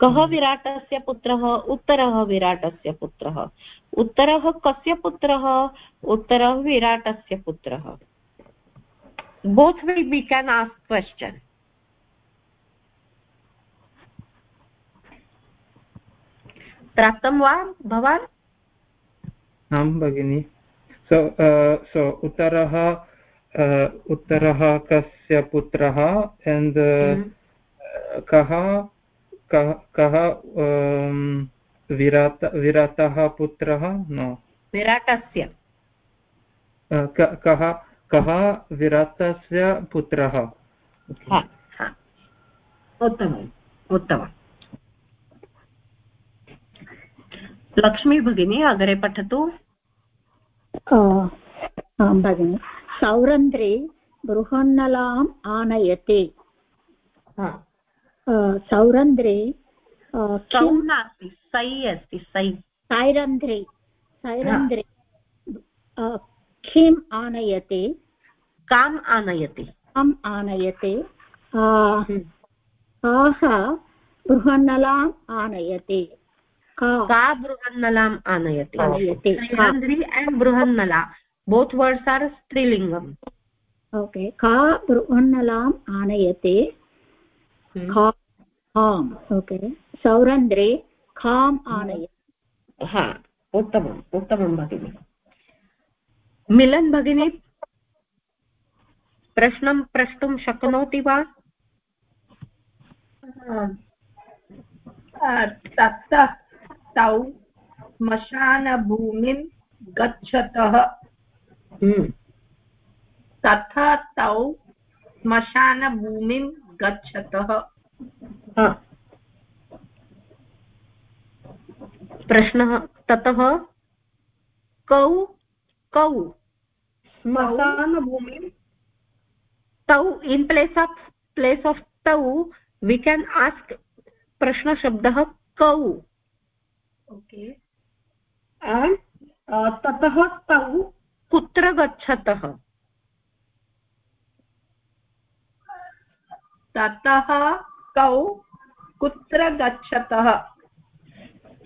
कः विराटस्य पुत्रः उत्तरः विराटस्य पुत्रः। उत्तरः कस्य पुत्रः? उत्तरः विराटस्य पुत्रः। बोत् वि वि केन् आस्क् क्वश्चन् प्राप्तं वा भवान्? आं भगिनि। सो सो उत्तरः उत्तरः कस्य पुत्रः एण्ड् कः कः विराट विराटः पुत्रः न विराटस्य कः कः विराटस्य पुत्रः उत्तमम् उत्तमम् लक्ष्मी भगिनी अग्रे पठतु भगिनि। सौरन्ध्रे बृहन्नलाम् आनयते। सौरन्ध्रे सौ नास्ति सै अस्ति सै। सैरन्ध्रे सैरन्ध्रे किम् आनयते? काम् आनयति। काम् आनयते? काः बृहन्नलाम् आनयते। का बृहन्नलाम् आनयति। Sairandhri and Brihannala both words are स्त्रीलिङ्गम्। Okay का बृहन्नलाम् आनयते? खाम्। ओके सौरन्ध्रे खाम् आनय हा उत्तमम् उत्तमं भगिनि। मिलन् भगिनी प्रश्नं प्रष्टुं शक्नोति वा? ततः तौ श्मशानभूमिं गच्छतः। हम्म। तथा तौ श्मशानभूमिं गच्छतः। प्रश्नः ततः। कौ कौ। श्मशानभूमिं। तौ in place of place of तौ वि केन् आस्क् प्रश्नशब्दः कौ। ओके। uh, ततः तौ कुत्र गच्छतः? ततः तौ कुत्र गच्छतः?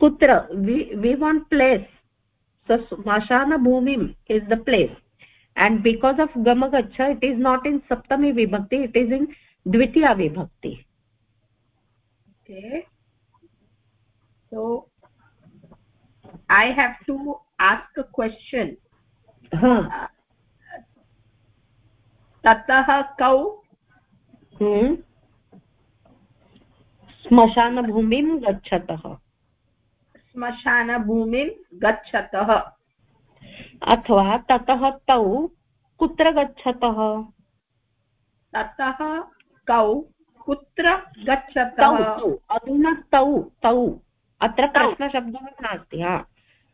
कुत्र? We one place स्मशानभूमिम् is the place and because of गमगच्छ it is not in सप्तमी विभक्ति इट् इस् इन् द्वितीया विभक्ति i have to ask a question. kau hmm श्मशानभूमिं गच्छतः श्मशानभूमिं गच्छतः अथवा ततः तौ कुत्र गच्छतः ततः कौ कुत्र गच्छतः अधुना तौ तौ अत्र प्रश्नशब्दः नास्ति हा।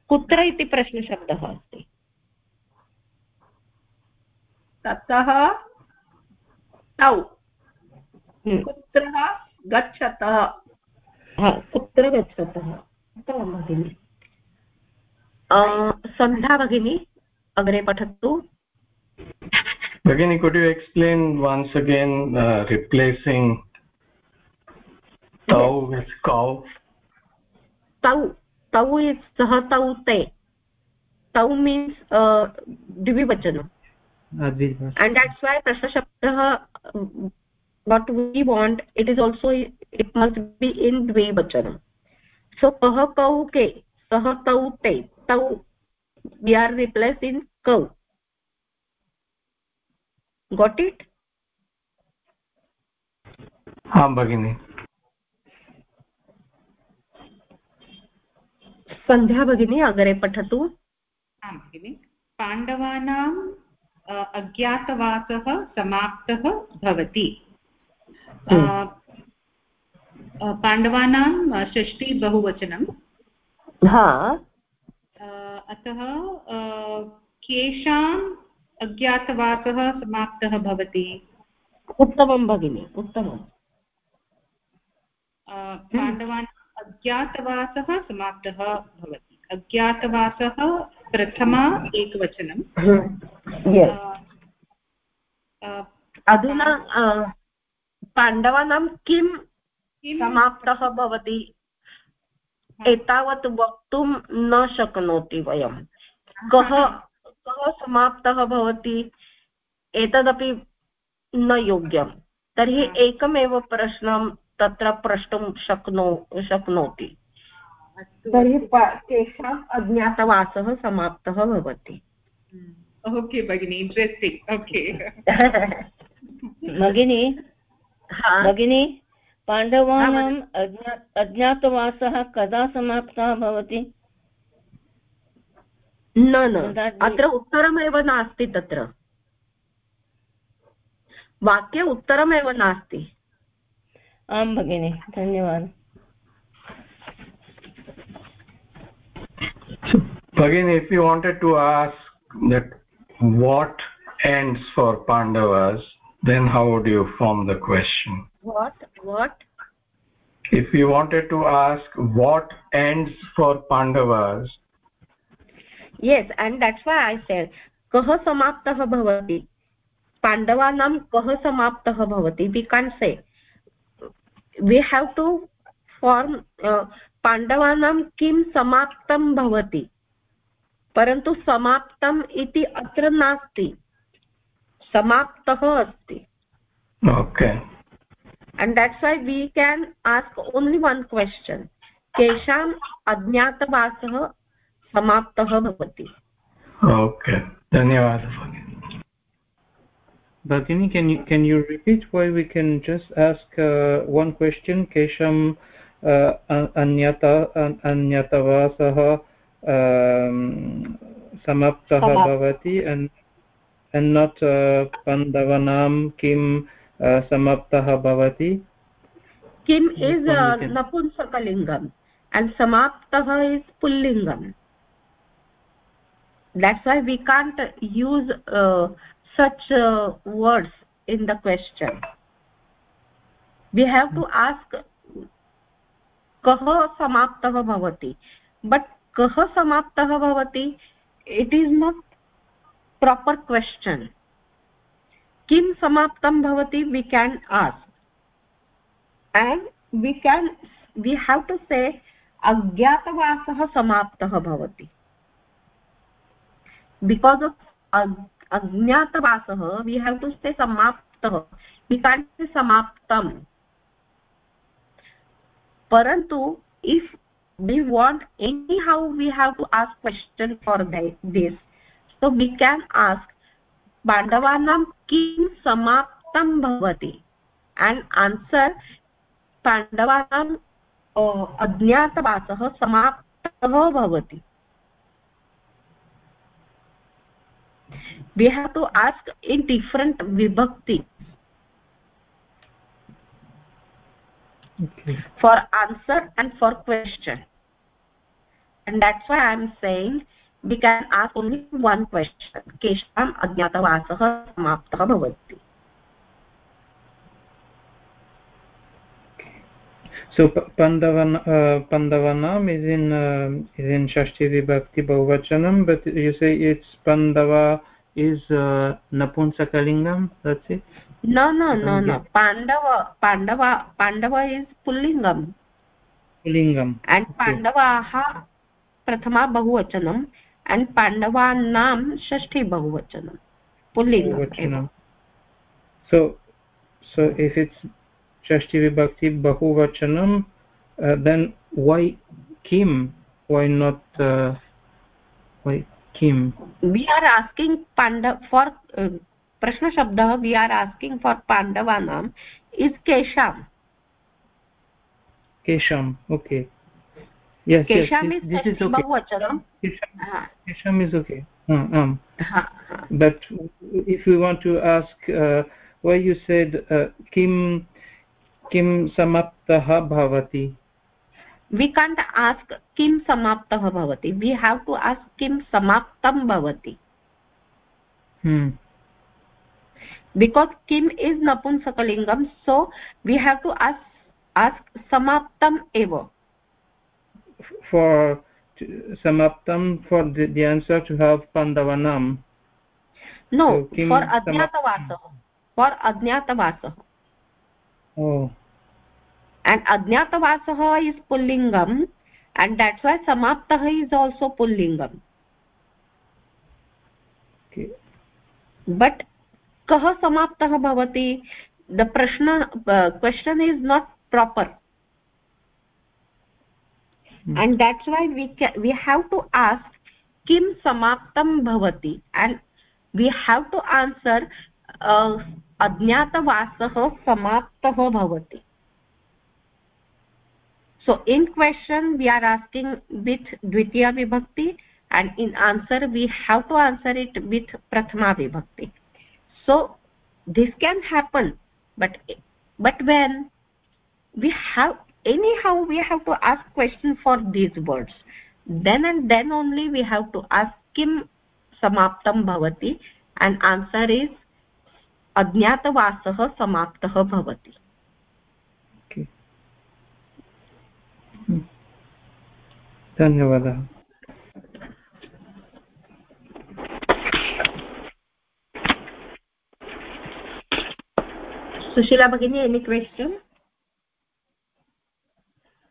कुत्र इति प्रश्नशब्दः अस्ति? ततः तौ। हम्म। कुत्र गच्छतः? कुत्र गच्छतः? उत्तमं भगिनि। सन्ध्या भगिनी अग्रे पठतु। भगिनी could you explain once again replacing तौ वित् कौ तौ तौ इस् सः तौ ते तौ मीन्स् द्विवचनम् and that's why prashna shabdah what we want it is also it must be in dvivachanam so kah kau ke sah tau te tau we are replaced in cow got it आं भगिनि सन्ध्या भगिनी अग्रे पठतु। आं भगिनि पाण्डवानाम् अज्ञातवासः समाप्तः भवति। पाण्डवानां षष्ठी बहुवचनं हा। अतः केषाम् अज्ञातवासः समाप्तः भवति? उत्तमं भगिनि उत्तमम्। पाण्डवानाम् अज्ञातवासः समाप्तः भवति। अज्ञातवासः प्रथमा एकवचनं। अधुना पाण्डवानां किं समाप्तः भवति? एतावत् वक्तुं न शक्नोति वयं। कः कः समाप्तः भवति? एतदपि न योग्यं। तर्हि एकमेव प्रश्नं तत्र प्रष्टुं शक्नो शक्नोति। तर्हि तेषाम् अज्ञातवासः समाप्तः भवति। ओके भगिनि इण्ट्रेस्टिङ्ग् ओके भगिनी भगिनी पाण्डवानाम् अज्ञा अज्ञातवासः कदा समाप्तः भवति? न न अत्र उत्तरमेव नास्ति तत्र। वाक्ये उत्तरमेव नास्ति। आं भगिनि धन्यवादः Again, if you wanted to ask that what ends for Pandavas, then how would you form the question? What? What? If you wanted to ask what ends for Pandavas. Yes, and that's why I said, कः समाप्तः भवति पाण्डवानां कः समाप्तः भवति we can't say we have to form uh, पाण्डवानां किं समाप्तं भवति परन्तु समाप्तम् इति अत्र नास्ति समाप्तः अस्ति okay and that's why we can ask only one question. केषाम् अज्ञातवासः समाप्तः भवति ओके धन्यवादः Bhagini, can you can you repeat why we can just ask uh, one question? Kesham uh, anyata anyatavasah um, samaptah bhavati and and not uh, pandavanam kim uh, samaptah bhavati. Kim is uh, napunsakalingam and samaptah is pullingam. That's why we can't use uh, such uh, words in the question we have to ask kah samaptah bhavati but kah samaptah bhavati it is not proper question kim samaptam bhavati we can ask and we can we have to say agyatavasah samaptah bhavati because of अज्ञातवासः। We have to say समाप्तः। पितान्ते समाप्तम्। परन्तु if we want anyhow we have to ask question for this so we can ask पाण्डवानां किं समाप्तं भवति? And answer पाण्डवानाम् अज्ञातवासः समाप्तः भवति। We have to ask in different vibhakti okay. for answer and for question and that's why i am saying we can ask only one question kesham ajnatavasah samaptah bhavati so pandavan uh, pandavanam is in uh, is in shashti vibhakti bahuvachanam but you say it's pandava is uh, napunsakalingam that's it? No no no no. pandava pandava pandava is pullingam pullingam and okay. pandavaha prathama bahuvachanam. And pandavanam shashti bahuvachanam. Pullingam so so if it's shashti vibhakti bahuvachanam uh, then why kim? Why not uh, why किम् we are asking Pandava for प्रश्नशब्दः we are asking for पाण्डवानाम् is केषाम् केषाम् okay केषाम् is बहुवचनं kesham is okay um but if we want to ask uh, why you said uh, kim kim samaptah bhavati we can't ask किं समाप्तः भवति. वि have to ask किं समाप्तं भवति. बिकास् किम् is नपुंसकलिङ्गं so we have to ask समाप्तम् एव. For समाप्तं फार् आन्सर् टु हाव् पाण्डवनां नो फार् अज्ञातवासः. फार् अज्ञातवासः. And ajnatavasah is pullingam and that's why samaptah is also pullingam okay. but kah samaptah bhavati the prashna uh, question is not proper hmm. and that's why we can, we have to ask kim samaptam bhavati and we have to answer uh, अज्ञातवासः समाप्तः भवति so in question we are asking with dvitiya vibhakti and in answer we have to answer it with prathama vibhakti so this can happen but but when we have anyhow we have to ask question for these words then and then only we have to ask kim samaptam bhavati and answer is अज्ञातवासः समाप्तः भवति धन्यवादः सुशीला भगिनी any question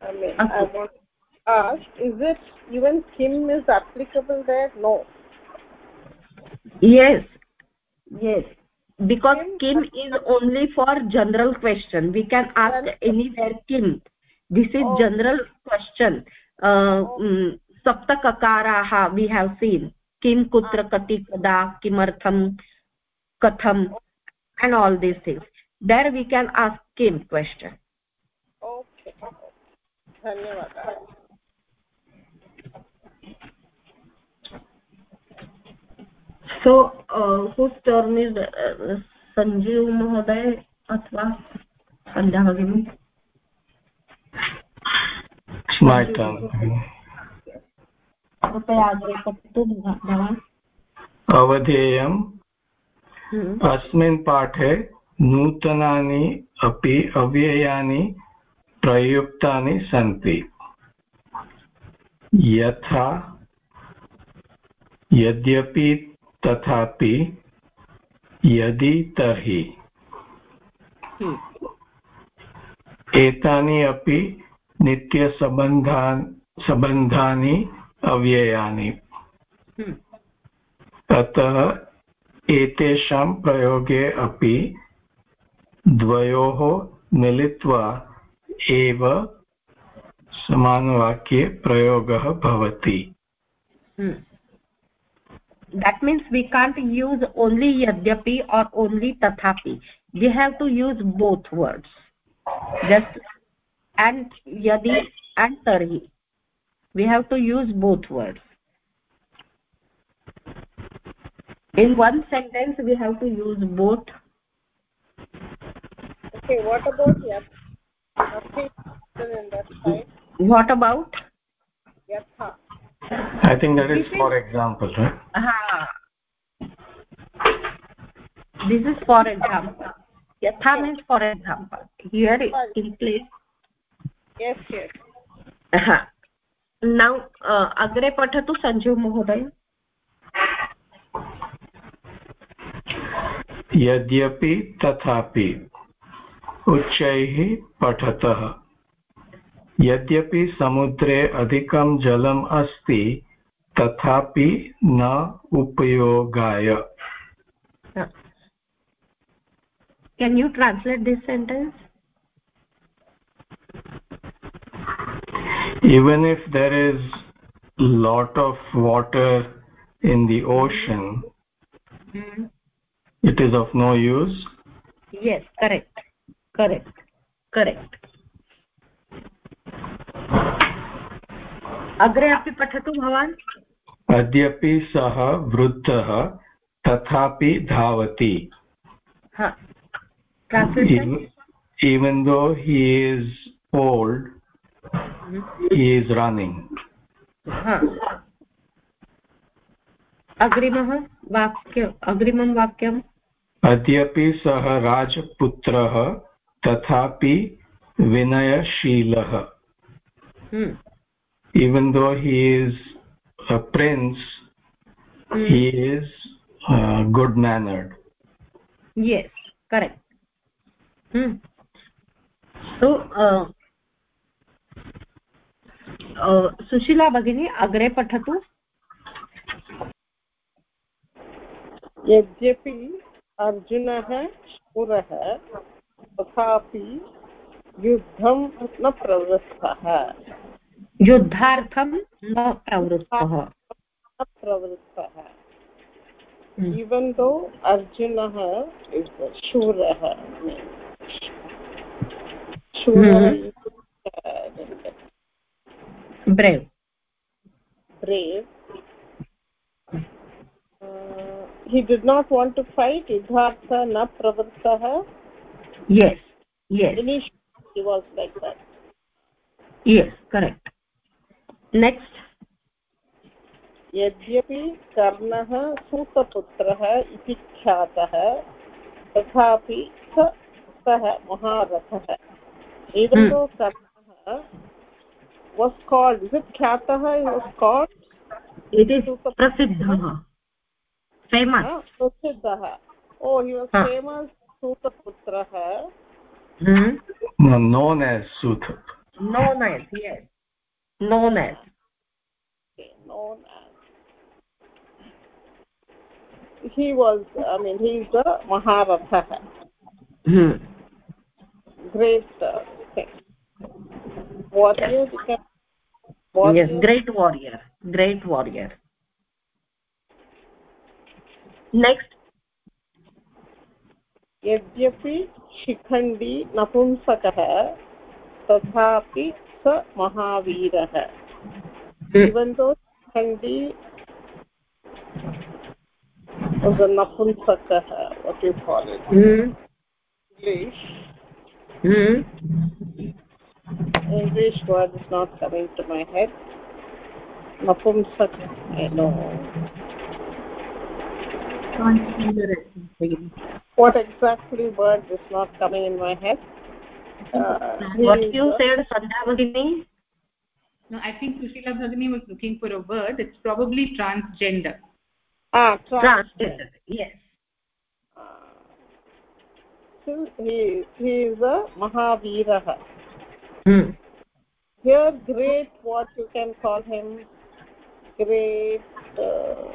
I mean, I want to ask, is it even kim is applicable there? No. Yes, yes. because kim kim is only for general question we can ask anywhere kim this is oh. general question सप्तककाराः we have seen किं कुत्र हाँ। कति कदा किमर्थं कथम् and all these things there we can ask किं question धन्यवादः। सो हुस् सञ्जीव् महोदय अथवा सन्ध्या भगिनी? My turn कृपया अग्रे पठतु भवान् अवधेयम् अस्मिन् पाठे नूतनानि अपि अव्ययानि प्रयुक्तानि सन्ति। यथा यद्यपि तथापि यदि तर्हि। एतानि अपि नित्यसम्बन्धान् सम्बन्धानि अव्ययानि। अतः एतेषां प्रयोगे अपि द्वयोः मिलित्वा एव समानवाक्ये प्रयोगः भवति। That means we can't use only यद्यपि और् ओन्ली तथापि। We have to use both words just and yadi and tarhi we have to use both words. In one sentence we have to use both. Okay what about yatha nothing in that side what about? Yatha i think that is for example right? Ha. This is for example. Yatha means for example. Here in place yes yes. Aha. Now uh, agre pathatu sanjeev यद्यपि तथापि उच्चैः पठतः यद्यपि समुद्रे अधिकं जलम अस्ति तथापि न उपयोगाय can you translate this sentence even if there is lot of water in the ocean hmm. it is of no use yes correct correct correct अग्रे अपि पठतु भवान् अद्यपि सः वृद्धः तथापि धावति even though he is old he is running अग्रिमः वाक्य अग्रिमं वाक्यम् अद्यपि सः राजपुत्रः तथापि विनयशीलः even though he is a prince hmm. he is uh, good mannered yes correct hmm. so uh, uh, Sushila भगिनी अग्रे पठतु। यद्यपि अर्जुनः शूरः तथापि युद्धं न प्रवृत्तः। युद्धार्थं न प्रवृत्तः। न प्रवृत्तः। even though arjunah is shurah shurah hmm. Brave brave uh, he did not want to fight yudhartha na pravrittah yes yes initially he was like that yes correct next यद्यपि कर्णः सूतपुत्रः इति ख्यातः तथापि सः महारथः though karnah was called? Is it khyatah was called? It is prasiddhah famous. Prasiddhah oh he was huh. famous sutaputrah hmm? Known as sut known as yes. Known as. Known as. He was i mean he is the maharathah hmm. great uh, thing. Warrior yes. Warrior yes great warrior great warrior next यद्यपि शिखण्डी नपुंसकः तथापि स महावीरः even though Shikhandi you call it english word is not coming to my head. Napumsak i know. What exactly word is not coming in my head? Uh, what you is said sandhya bagini no i think sushila bhagini was looking for a word. It's probably transgender. Ah trans transgender. Yes. Uh, so he he is a mahavirah hmm. here great what you can call him great uh,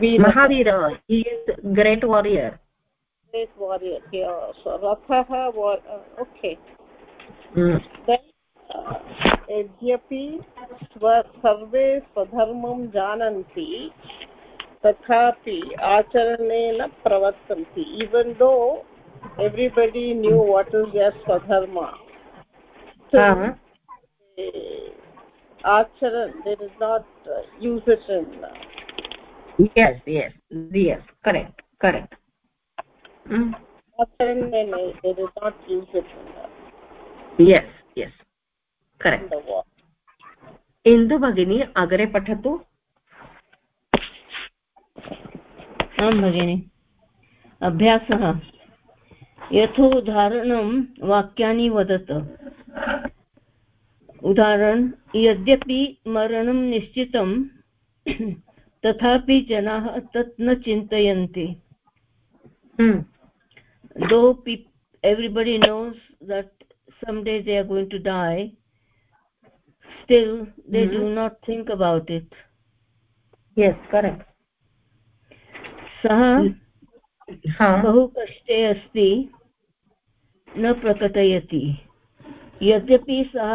Veerah. mahavira he is great warrior great warrior here so rathah war uh, okay hmm. then uh, यद्यपि स्व सर्वे स्वधर्मं जानन्ति तथापि आचरणेन प्रवर्तन्ति even though everybody knew what is their swadharma uh-huh. acharan they did not uh, use it in uh, yes yes yes correct correct mm. acharan they, they did not use it in, uh, yes yes correct Indu भगिनी अग्रे पठतु आं भगिनि अभ्यासः यथोदाहरणं वाक्यानि वदत उदाहरण यद्यपि मरण निश्चित तथा जनाः तत् न चिन्तयन्ति। दो P everybody knows that some they are going to die still they do not think about it yes correct सः हाँ। बहु कष्टे अस्ट न प्रकटयती। यद्यपि सः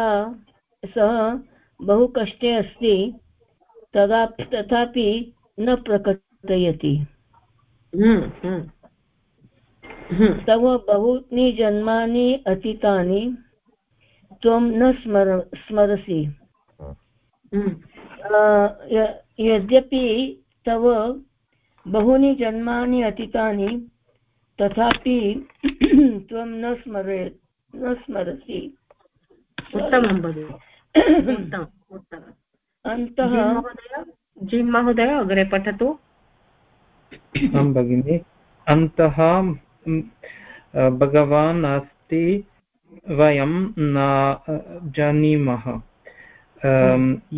सः बहु कष्टे अस्ति तदा तथापि न प्रकटयति hmm. Hmm. Hmm. तव बहूनि जन्मानि अतीतानि त्वं न स्मर स्मरसि. यद्यपि तव बहूनि जन्मानि अतीतानि तथापि त्वं न स्मरे न स्मरसि उत्तमं भगिनि। उत्तमम् उत्तमम् अन्तः जीन् महोदय अग्रे पठतु। आं भगिनि। अन्तः भगवान् अस्ति वयं न जानीमः।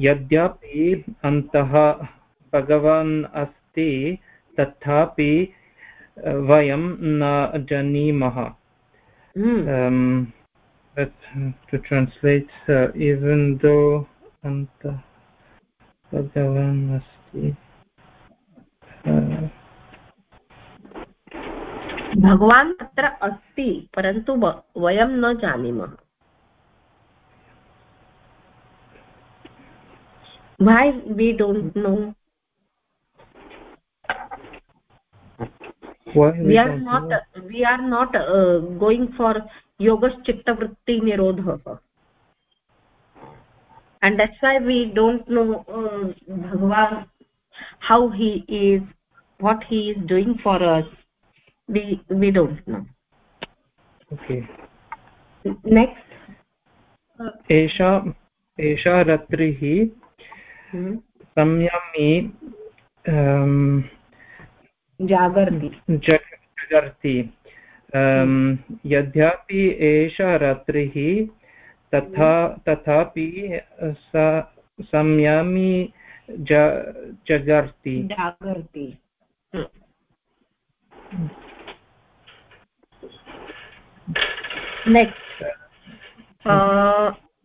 यद्यपि अन्तः भगवान् अस्ति तथापि वयं न जानीमः। Hmm. um, but uh, to translate uh, even though anta bhagavan asti uh, भगवान् अत्र अस्ति परन्तु व- वयं न जानीमः why we don't know why we are don't not know? we are not uh, going for yoga's chittavritti and that's why we don't know uh, bhagwan how he is what he is doing for us we we don't know okay next एषा एषा रात्रिः hmm. संयमी um, जागर्ति जग जगर्ति um, यद्यपि एषा रात्रिः तथा तथापि सा संयमी जगर्ति। जागर्ति। नेक्स्ट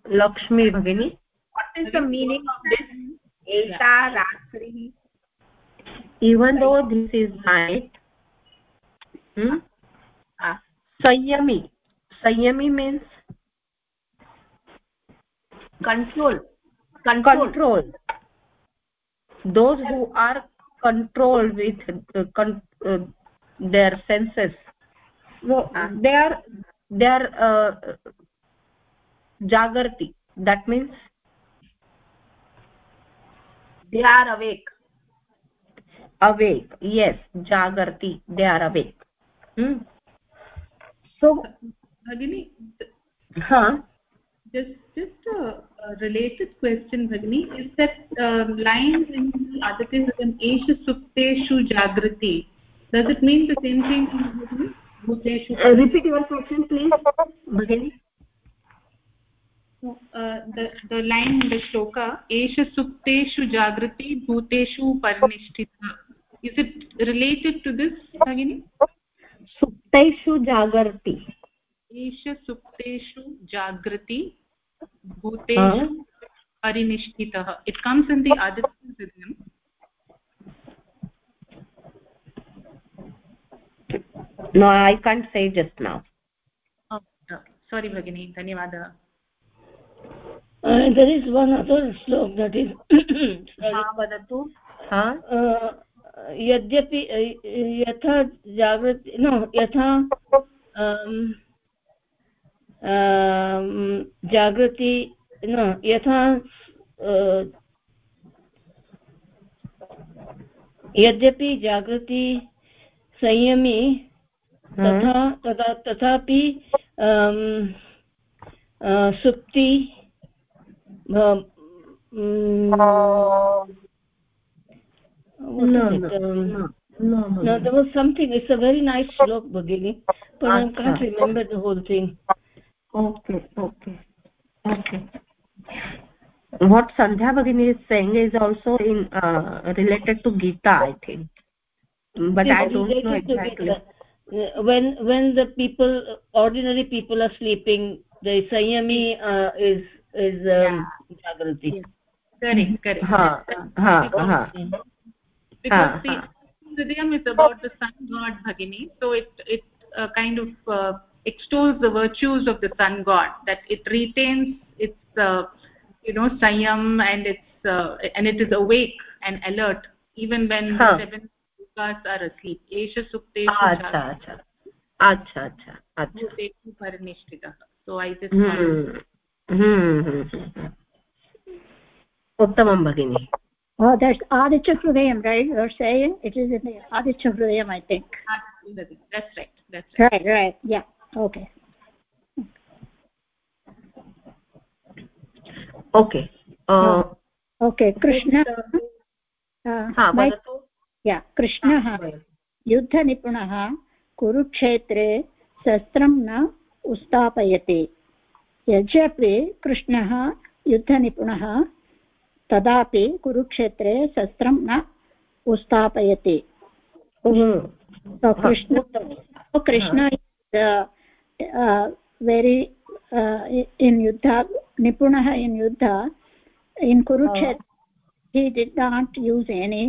लक्ष्मी भगिनी। What is the meaning of this एषा रात्रिः। Even though this is night hmm? Uh, sanyami sanyami means control control, control. those who are controlled with uh, con uh, their senses so uh, they are they are uh, jagarti that means they are awake awake yes jagarti they are awake hmm? So bhagini huh just just a, a related question bhagini is that uh, line in adati sagan esha sukteshu jagrati does it mean the same thing bhuteshu uh, repeat your question please bhagini uh, the the line in the shloka esha sukteshu jagrati bhuteshu parinishthita is it related to this bhagini सुप्तेषु जागर्ति एष सुप्तेषु जागृति भूतेषु परिनिष्ठितः it comes in the आदित्यम् no i can't say just now oh, sorry bhagini dhanyawad uh, there is one other slok that is ha vadatu ha uh, यद्यपि यथा जागृति न यथा जागृति न यथा यद्यपि जागृति संयमी तथा तथा तथापि सुप्ति no, no, um, no, no, no, there was something it's a very nice slok bagini but i can't remember the whole thing. Okay okay. Okay. What sandhya bagini is saying is also in uh, related to gita i think. But i don't know exactly. When when the people ordinary people are sleeping the sayami uh, is is um, yeah. jagrati. Correct correct. Ha ha ha because the Hridayam is about the sun god Bhagini so it it uh, kind of uh, extols the virtues of the sun god that it retains its uh, you know sanyam and its uh, and it is awake and alert even when huh. the seven dukas are asleep. Esha sukteshu acha acha acha acha acha bhuteshu parinishtidah so i just hmm hmm uttamam bhagini oh that's aditya hrudayam right you're saying it is in the aditya hrudayam i think that's right that's right right, right. yeah okay okay uh, okay krishna yeah कृष्णः युद्धनिपुणः कुरुक्षेत्रे शस्त्रं न उत्स्थापयति यद्यपि कृष्णः युद्धनिपुणः तदापि कुरुक्षेत्रे शस्त्रं न उत्थापयति कृष्ण कृष्ण वेरि इन् युद्ध निपुणः इन् युद्ध in Kurukshetra he did not use any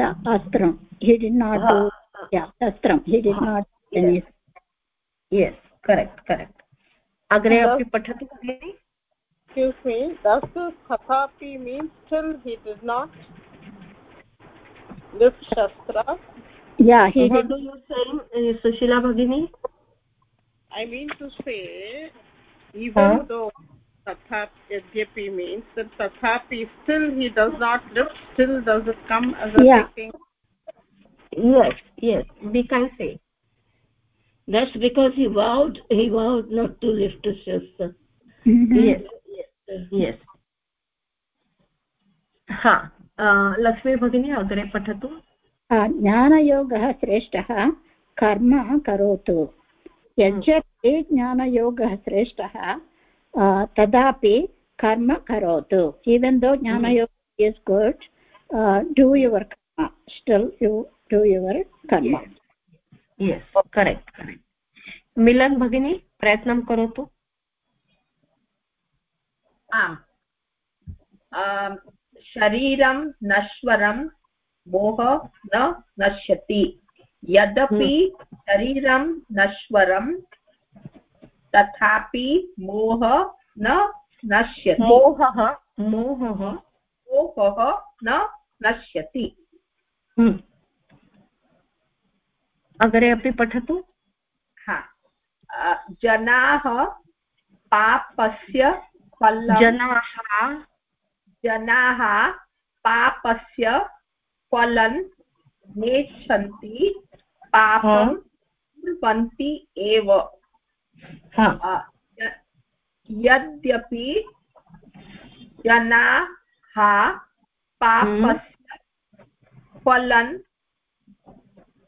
अस्त्रं he did not अस्त्रं he did not any correct correct अग्रे अपि पठतु भगिनी excuse me does this tathapi mean still he did not lift shastra? Yeah he what did you say uh, sushila bhagini? I mean to say even huh? though tathapi yadyapi means that tathapi still he does not lift still does it come as a yeah. thing yes yes we can say. That's because he vowed he vowed not to lift his shastra. Mm -hmm. yes yes. हा लक्ष्मी भगिनी अग्रे पठतु। ज्ञानयोगः श्रेष्ठः कर्म करोतु। यद्यपि ज्ञानयोगः श्रेष्ठः तदापि कर्म करोतु। Even though ज्ञानयोग is good do your karma still you do your karma yes correct correct Milan भगिनी प्रयत्नं करोतु। आम्। शरीरं नश्वरं मोह न नश्यति। यद्यपि शरीरं नश्वरं तथापि मोह न नश्यति। मोहः मोहः मोहः न नश्यति। हम्म। अग्रे अपि पठतु। हा। जनाः पापस्य जनाः। जनाः पापस्य फलं नेच्छन्ति पापं कुर्वन्ति एव। यद्यपि जनाः पापस्य फलं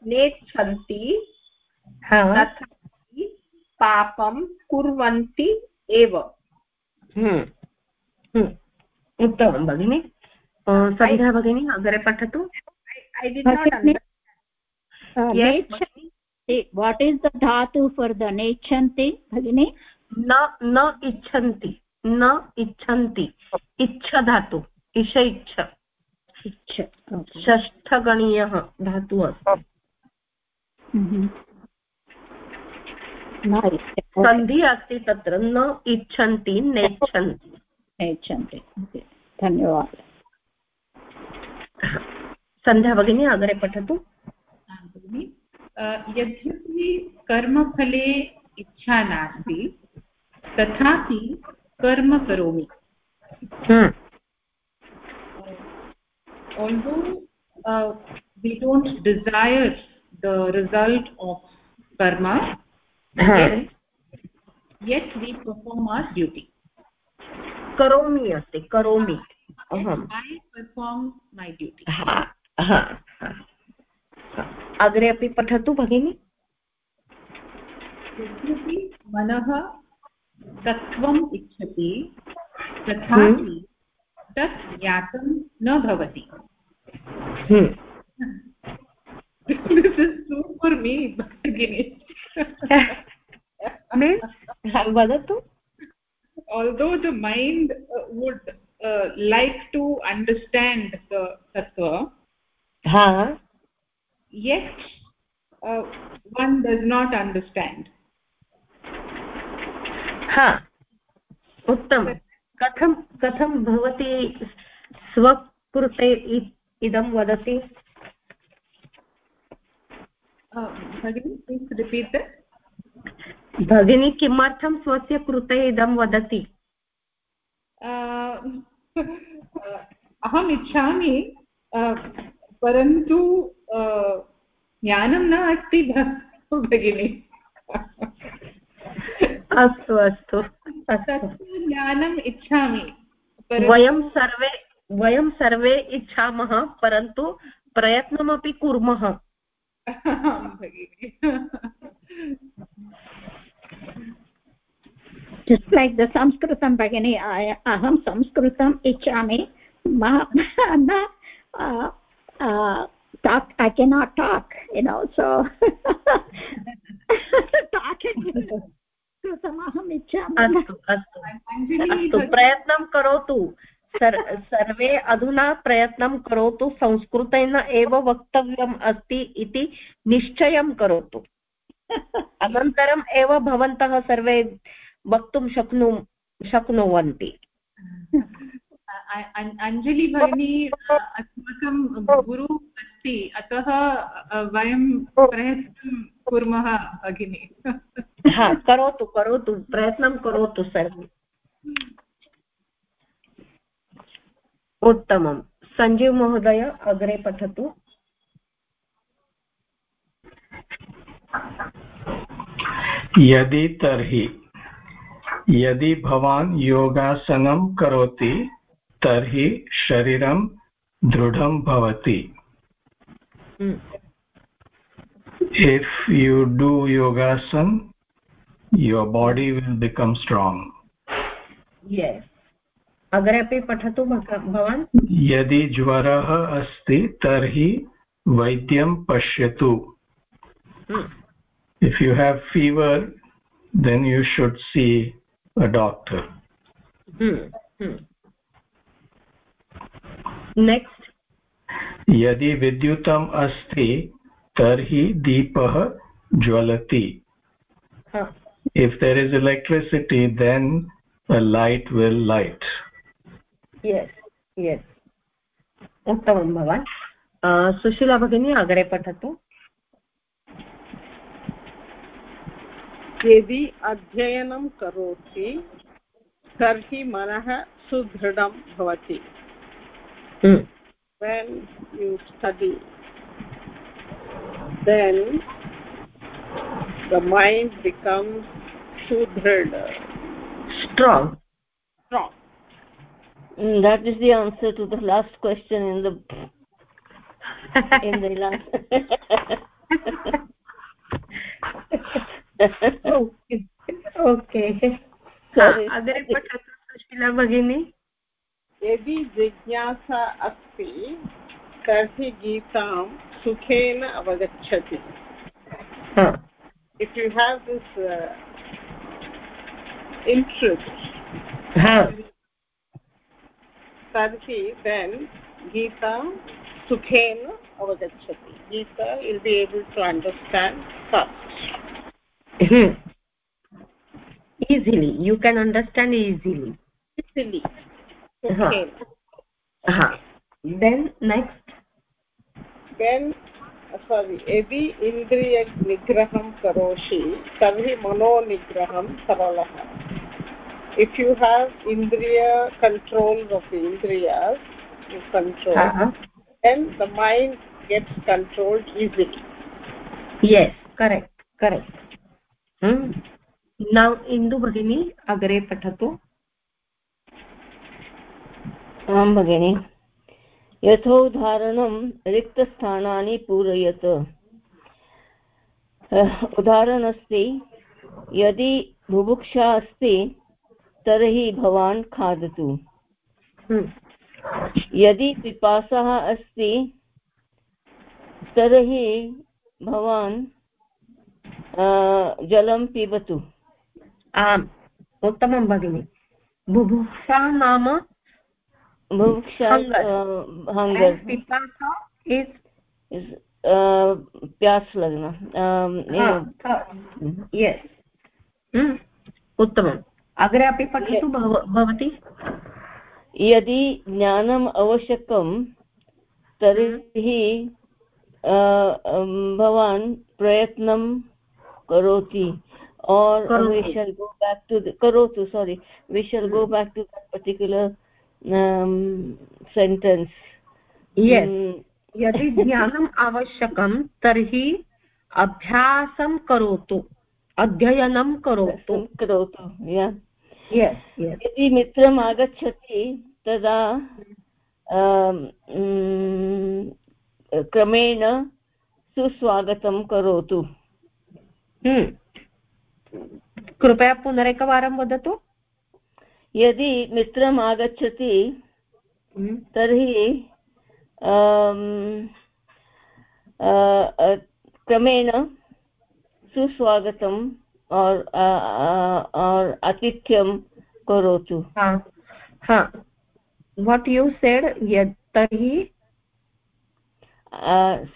नेच्छन्ति तथापि पापं कुर्वन्ति एव। हम्म। उत्तमं भगिनि। सन्ध्या भगिनी अग्रे पठतु। वाट् इस् द धातु फर् द नेच्छन्ति भगिनि न न इच्छन्ति न इच्छन्ति इच्छ धातु इष इच्छ इच्छ षष्ठगणीयः धातुः अस्ति हम्म। सन्धि अस्ति तत्र। न इच्छन्ति नेच्छन्ति। नेच्छन्ति। धन्यवादः। सन्ध्या भगिनी अग्रे पठतु। यद्यपि कर्मफले इच्छा नास्ति तथापि कर्म करोमि। although uh, we don't desire the result of karma yet, yet we perform our duty. करोमि अस्ति करोमि। ऐ पर्फार्म् मै ड्यूटि अग्रे अपि पठतु भगिनि। यद्यपि मनः तत्त्वम् इच्छति तथापि तत् ज्ञातं न भवति। this is true भगिनी। वदतु although the mind uh, would uh, like to understand the tattva ha yet uh, one does not understand ha उत्तमं कथं कथं भवती स्वकृते इदं वदति भगिनी प्लीस् रिपीट् भगिनी किमर्थं स्वस्य कृते इदं वदति? अहम् इच्छामि परन्तु ज्ञानं न अस्ति भगिनि। अस्तु अस्तु ज्ञानम् इच्छामि वयं सर्वे वयं सर्वे इच्छामः परन्तु प्रयत्नमपि कुर्मः। भगिनि। Just like the sanskritam bagini aham sanskritam ichhami na uh, uh, talk i cannot talk you know so talking कृतमहम् इच्छामि अस्तु अस्तु प्रयत्नं करोतु सर्वे अधुना प्रयत्नं करोतु संस्कृतेन एव वक्तव्यम् अस्ति इति निश्चयं करोतु अनन्तरम् एव भवन्तः सर्वे वक्तुं शक्नु शक्नुवन्ति. अञ्जलि भगिनी अस्माकं गुरु अस्ति अतः वयं प्रयत्नं कुर्मः भगिनि. हा करोतु करोतु प्रयत्नं करोतु सर्वे. उत्तमं. सञ्जीव महोदय अग्रे पठतु. यदि तर्हि यदि भवान् योगासनं करोति तर्हि शरीरं दृढं भवति। If you do yogasan your body will become strong. Yes. पठतु भवान्? यदि ज्वरः अस्ति तर्हि वैद्यं पश्यतु। if you have fever then you should see a doctor hmm. Hmm. next यदि विद्युतम् अस्ति तर्हि दीपः ज्वलति if there is electricity then a light will light yes yes उत्तमं भवान् सुशीला भगिनी अग्रे पठतु यदि अध्ययनं करोति तर्हि मनः सुदृढं भवति when you study then the mind becomes sudhrida strong strong mm, that is the answer to the last question in the in the last okay okay अग्रे पठतु सुशीला भगिनी यदि जिज्ञासा अस्ति तर्हि गीतां सुखेन अवगच्छति। If you have this interest तर्हि देन् गीतां सुखेन अवगच्छति। Gita will be able to understand fast. easily you can understand easily easily okay uh -huh. then next then sorry यदि इन्द्रियनिग्रहं करोषि तर्हि मनोनिग्रहं सरलः if you have indriya control of the indriyas you control uh -huh. then the mind gets controlled easily yes correct correct नौ इन्दु भगिनी अग्रे पठतु आं भगिनि यथोदाहरणं रिक्तस्थानानि पूरयत उदाहरणमस्ति यदि बुभुक्षा अस्ति तर्हि भवान् खादतु यदि पिपासः अस्ति तर्हि भवान् जलं पिबतु। आम् उत्तमं भगिनि। बुभुक्षा नाम प्यास् लग्न यस् उत्तमम्। अग्रे अपि पठतु भवती। यदि ज्ञानम् आवश्यकं तर्हि भवान् प्रयत्नं karoti or Karoti. we shall go back to the karotu sorry we shall go back to that particular um, sentence yes यदि ज्ञानम् आवश्यकं तर्हि अभ्यासं करोतु अध्ययनं करोतु करोतु यदि मित्रम् आगच्छति तदा क्रमेण सुस्वागतं करोतु हम्म। कृपया पुनरेकवारं वदतु। यदि मित्रम् आगच्छति हम्म। तर्हि क्रमेण सुस्वागतम् और और आतिथ्यं करोतु। वाट् यु सेड् यत् तर्हि?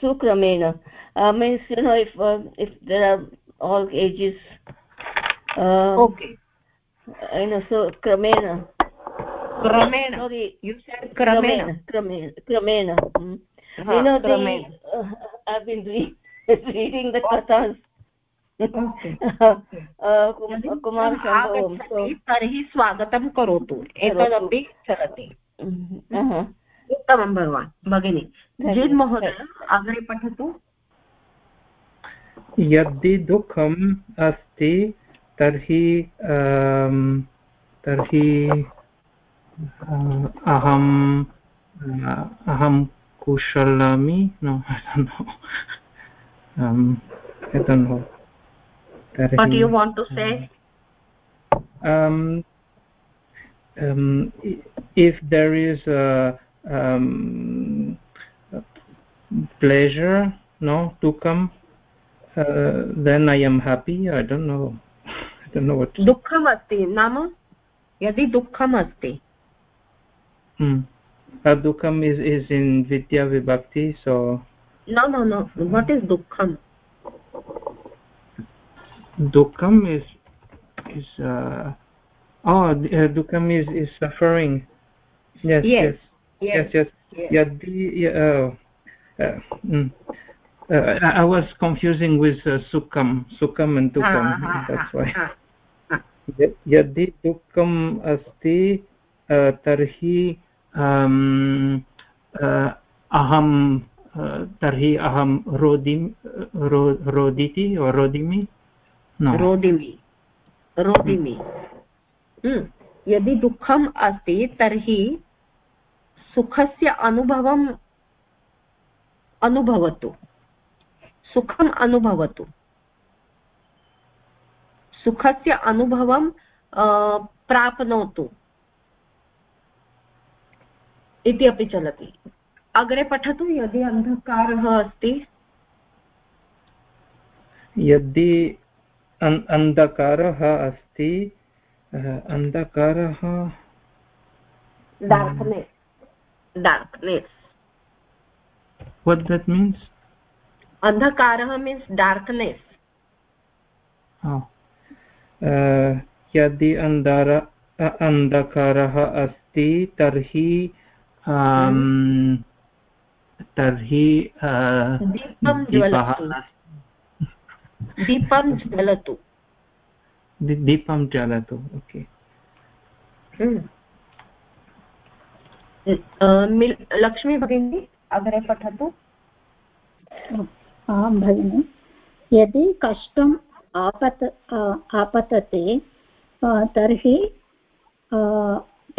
सुक्रमेण। Means you know if if there are all ages uh, okay you know so kramena kramena sorry you said kramena kramena kramena mm. you know kramena. The, uh, i've been re reading the kathas तर्हि स्वागतं करोतु एतदपि चलति उत्तमं भगवान् भगिनी जिन् महोदय अग्रे पठतु यदि दुःखम् अस्ति तर्हि तर्हि अहम् अहं कुशलामि no um, I don't know. Tarhi, what do you want to say? Um, um, if there is a um, pleasure, no, to come, uh, then I then I am happy I don't know I don't know what दुःखम् nama. Yadi यदि दुःखम् अस्ति दुःखम् is is in vidya vibhakti, so. no no no what is dukkham dukkham is is uh, oh uh, dukkham is is suffering yes yes yes yes, yes. yes. yes. yes. yes. yes. I was confusing with uh, sukham sukham and dukkam that's why. यदि दुःखम् अस्ति तर्हि अहं तर्हि अहं रोदि रोदिति रोदिमि रोदिमि रोदिमि हम्म। यदि दुःखम् अस्ति तर्हि सुखस्य अनुभवम् अनुभवतु सुखम् अनुभवतु। सुखस्य अनुभवं प्राप्नोतु। इति अपि चलति। अग्रे पठतु यदि अन्धकारः अस्ति। यदि अन्धकारः अस्ति अन्धकारः darkness darkness what that means? Means darkness. oh यदि अन्धार अन्धकारः अस्ति तर्हि तर्हि दीपं ज्वलतु। दीपं ज्वलतु। दीपं ज्वलतु ओके। लक्ष्मी भगिनी अग्रे पठतु। आं भगिनि। यदि कष्टम् आपत आपतते तर्हि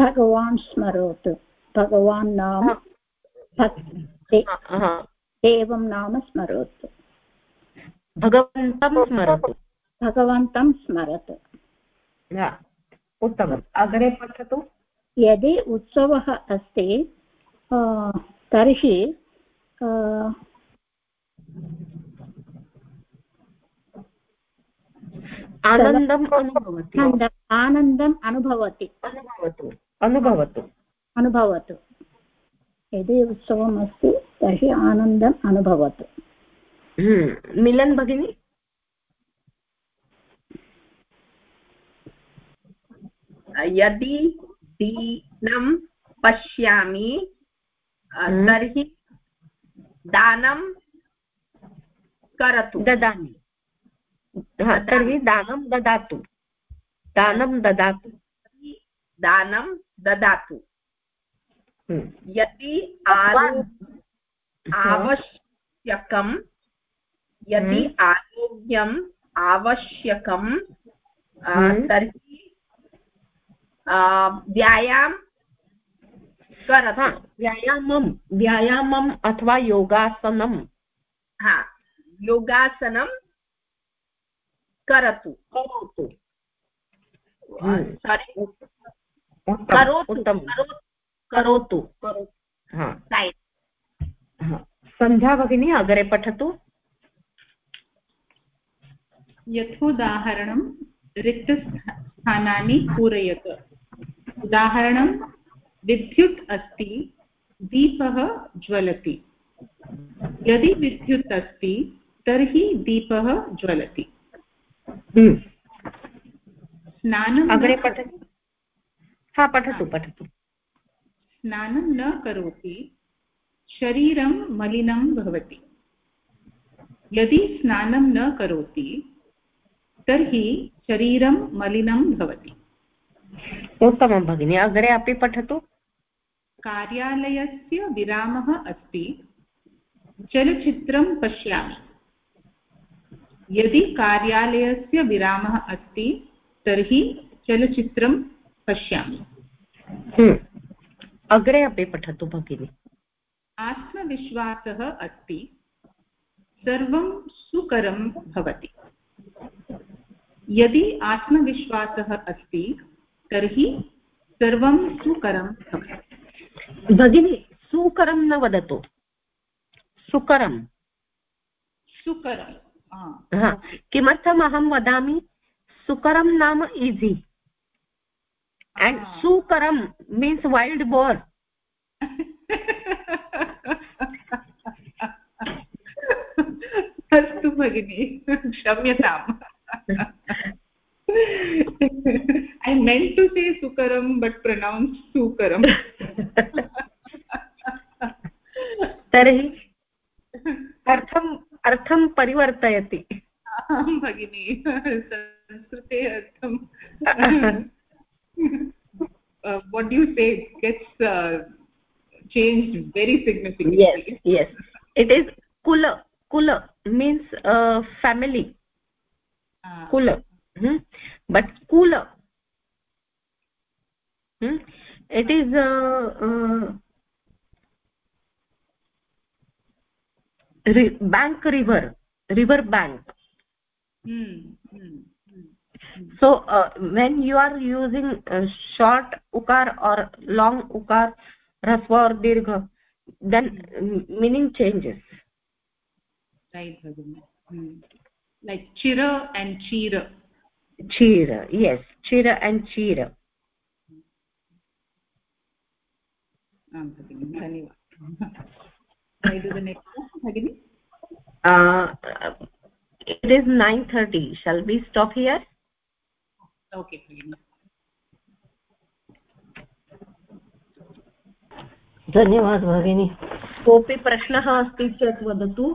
भगवान् स्मरोतु। भगवान् नाम एवं नाम स्मरोतु। भगवन्तं स्मरतु। भगवन्तं स्मरतु। उत्तमम्। अग्रे पठतु। यदि उत्सवः अस्ति तर्हि आनन्दम् अनुभवति। आनन्दम् अनुभवति। अनुभवतु। अनुभवतु। अनुभवतु। यदि उत्सवम् अस्ति तर्हि आनन्दम् अनुभवतु। हम्म, मिलन् भगिनि? यदि दीनं पश्यामि हम्म। तर्हि दानं करोतु। ददामि। तर्हि दानं ददातु। दानं ददातु। दानं ददातु। हम्म। यदि आवश्यकं यदि हम्म। आरोग्यम् आवश्यकं हम्म। तर्हि व्यायाम करतु। व्यायामं व्यायामम् अथवा योगासनं हा। योगासनं करोतु। करोतु। सारि करोतु करोतु सन्ध्या भगिनी अग्रे पठतु। यथोदाहरणं रिक्तस्थानानि पूरयत। उदाहरणं विद्युत् अस्ति दीपः ज्वलति। यदि विद्युत् अस्ति तर्हि दीपः ज्वलति। हम्म। स्नानम् अग्रे पठतु। हा पठतु पठतु। स्नानं न करोति शरीरं मलिनं भवति। यदि स्नानं न करोति तर्हि शरीरं मलिनं भवति। उत्तमं भगिनि अग्रे अपि पठतु। कार्यालयस्य विरामः अस्ति। चलचित्रं पश्यामि। यदि कार्यालयस्य विरामः अस्ति तर्हि चलचित्रं पश्यामि। हम्म। अग्रे अपि पठतु भगिनि। आत्मविश्वासः अस्ति सर्वं सुकरं भवति। यदि आत्मविश्वासः अस्ति तर्हि सर्वं सुकरं भवति। भगिनि सुकरं न वदतु। सुकरं। सुकरं किमर्थम् अहं वदामि? सुकरं नाम ईजि एण्ड् सुकरं मीन्स् वैल्ड् बोर् अस्तु भगिनि क्षम्यताम्. ऐ मेण्ट् टु से सुकरं बट् प्रनौन्स् सुकरम् तर्हि अर्थम् अर्थं परिवर्तयति भगिनि संस्कृते अर्थं what you say gets changed very significantly yes yes it is kula kula means uh, family ah. kula hmm? but kula hmm? it is uh, uh, bank river river bank hmm. Hmm. so uh, when you are using uh, short ukar or long ukar rasva or dirgha then meaning changes right hmm. like chira and chira chira yes chira and chira um धन्यवाद I do the next one, भगिनि? It is nine thirty shall be stop here okay धन्यवादः भगिनि. कोऽपि प्रश्नः अस्ति चेत् वदतु.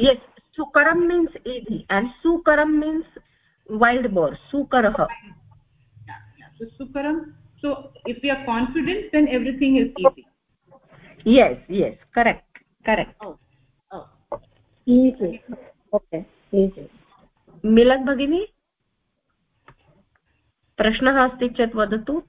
Yes सुकरं मीन्स् एधि एण्ड् सुकरं means wild boar सुकरः sukaram so if we are confident then everything is easy yes yes correct correct oh oh easy okay easy Milan भगिनी प्रश्नः अस्ति चेत् वदतु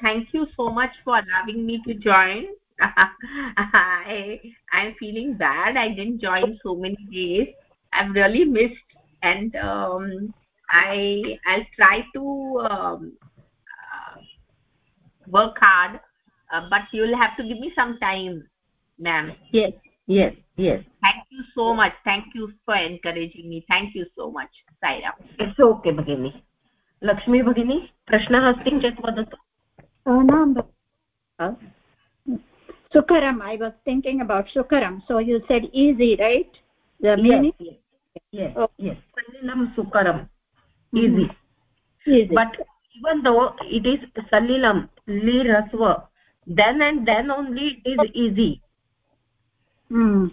thank you so much for allowing me to join i i'm feeling bad i didn't join so many days i've really missed and um, i i'll try to um, uh, work hard uh, but you'll have to give me some time ma'am. Yes yes yes. Thank you so much. Thank you for encouraging me. Thank you so much saira. It's okay bhagini. Lakshmi bhagini prashnah asti chet vadatu uh, sukaram i was thinking about sukaram so you said easy right? The meaning? Yes yes oh. yes. Salilam sukaram easy. Easy. But even though it is salilam li rasva then and then only it is easy. Hmm.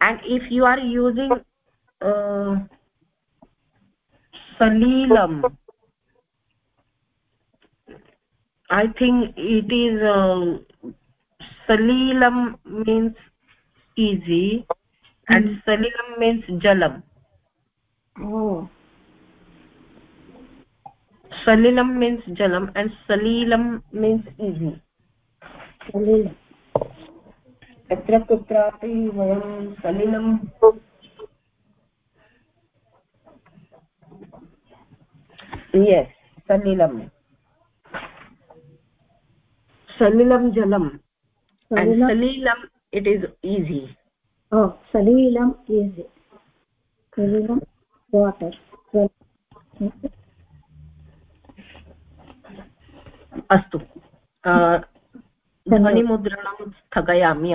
and if you are using uh, salilam i think it is uh, salilam means easy and mm. salilam means jalam. Oh salilam means jalam and salilam means easy salilam यत्र कुत्रापि वयं सलिलं yes salilam salilam jalam and salilam it is easy oh salilam easy salilam अस्तु। ध्वनिमुद्रणं स्थगयामि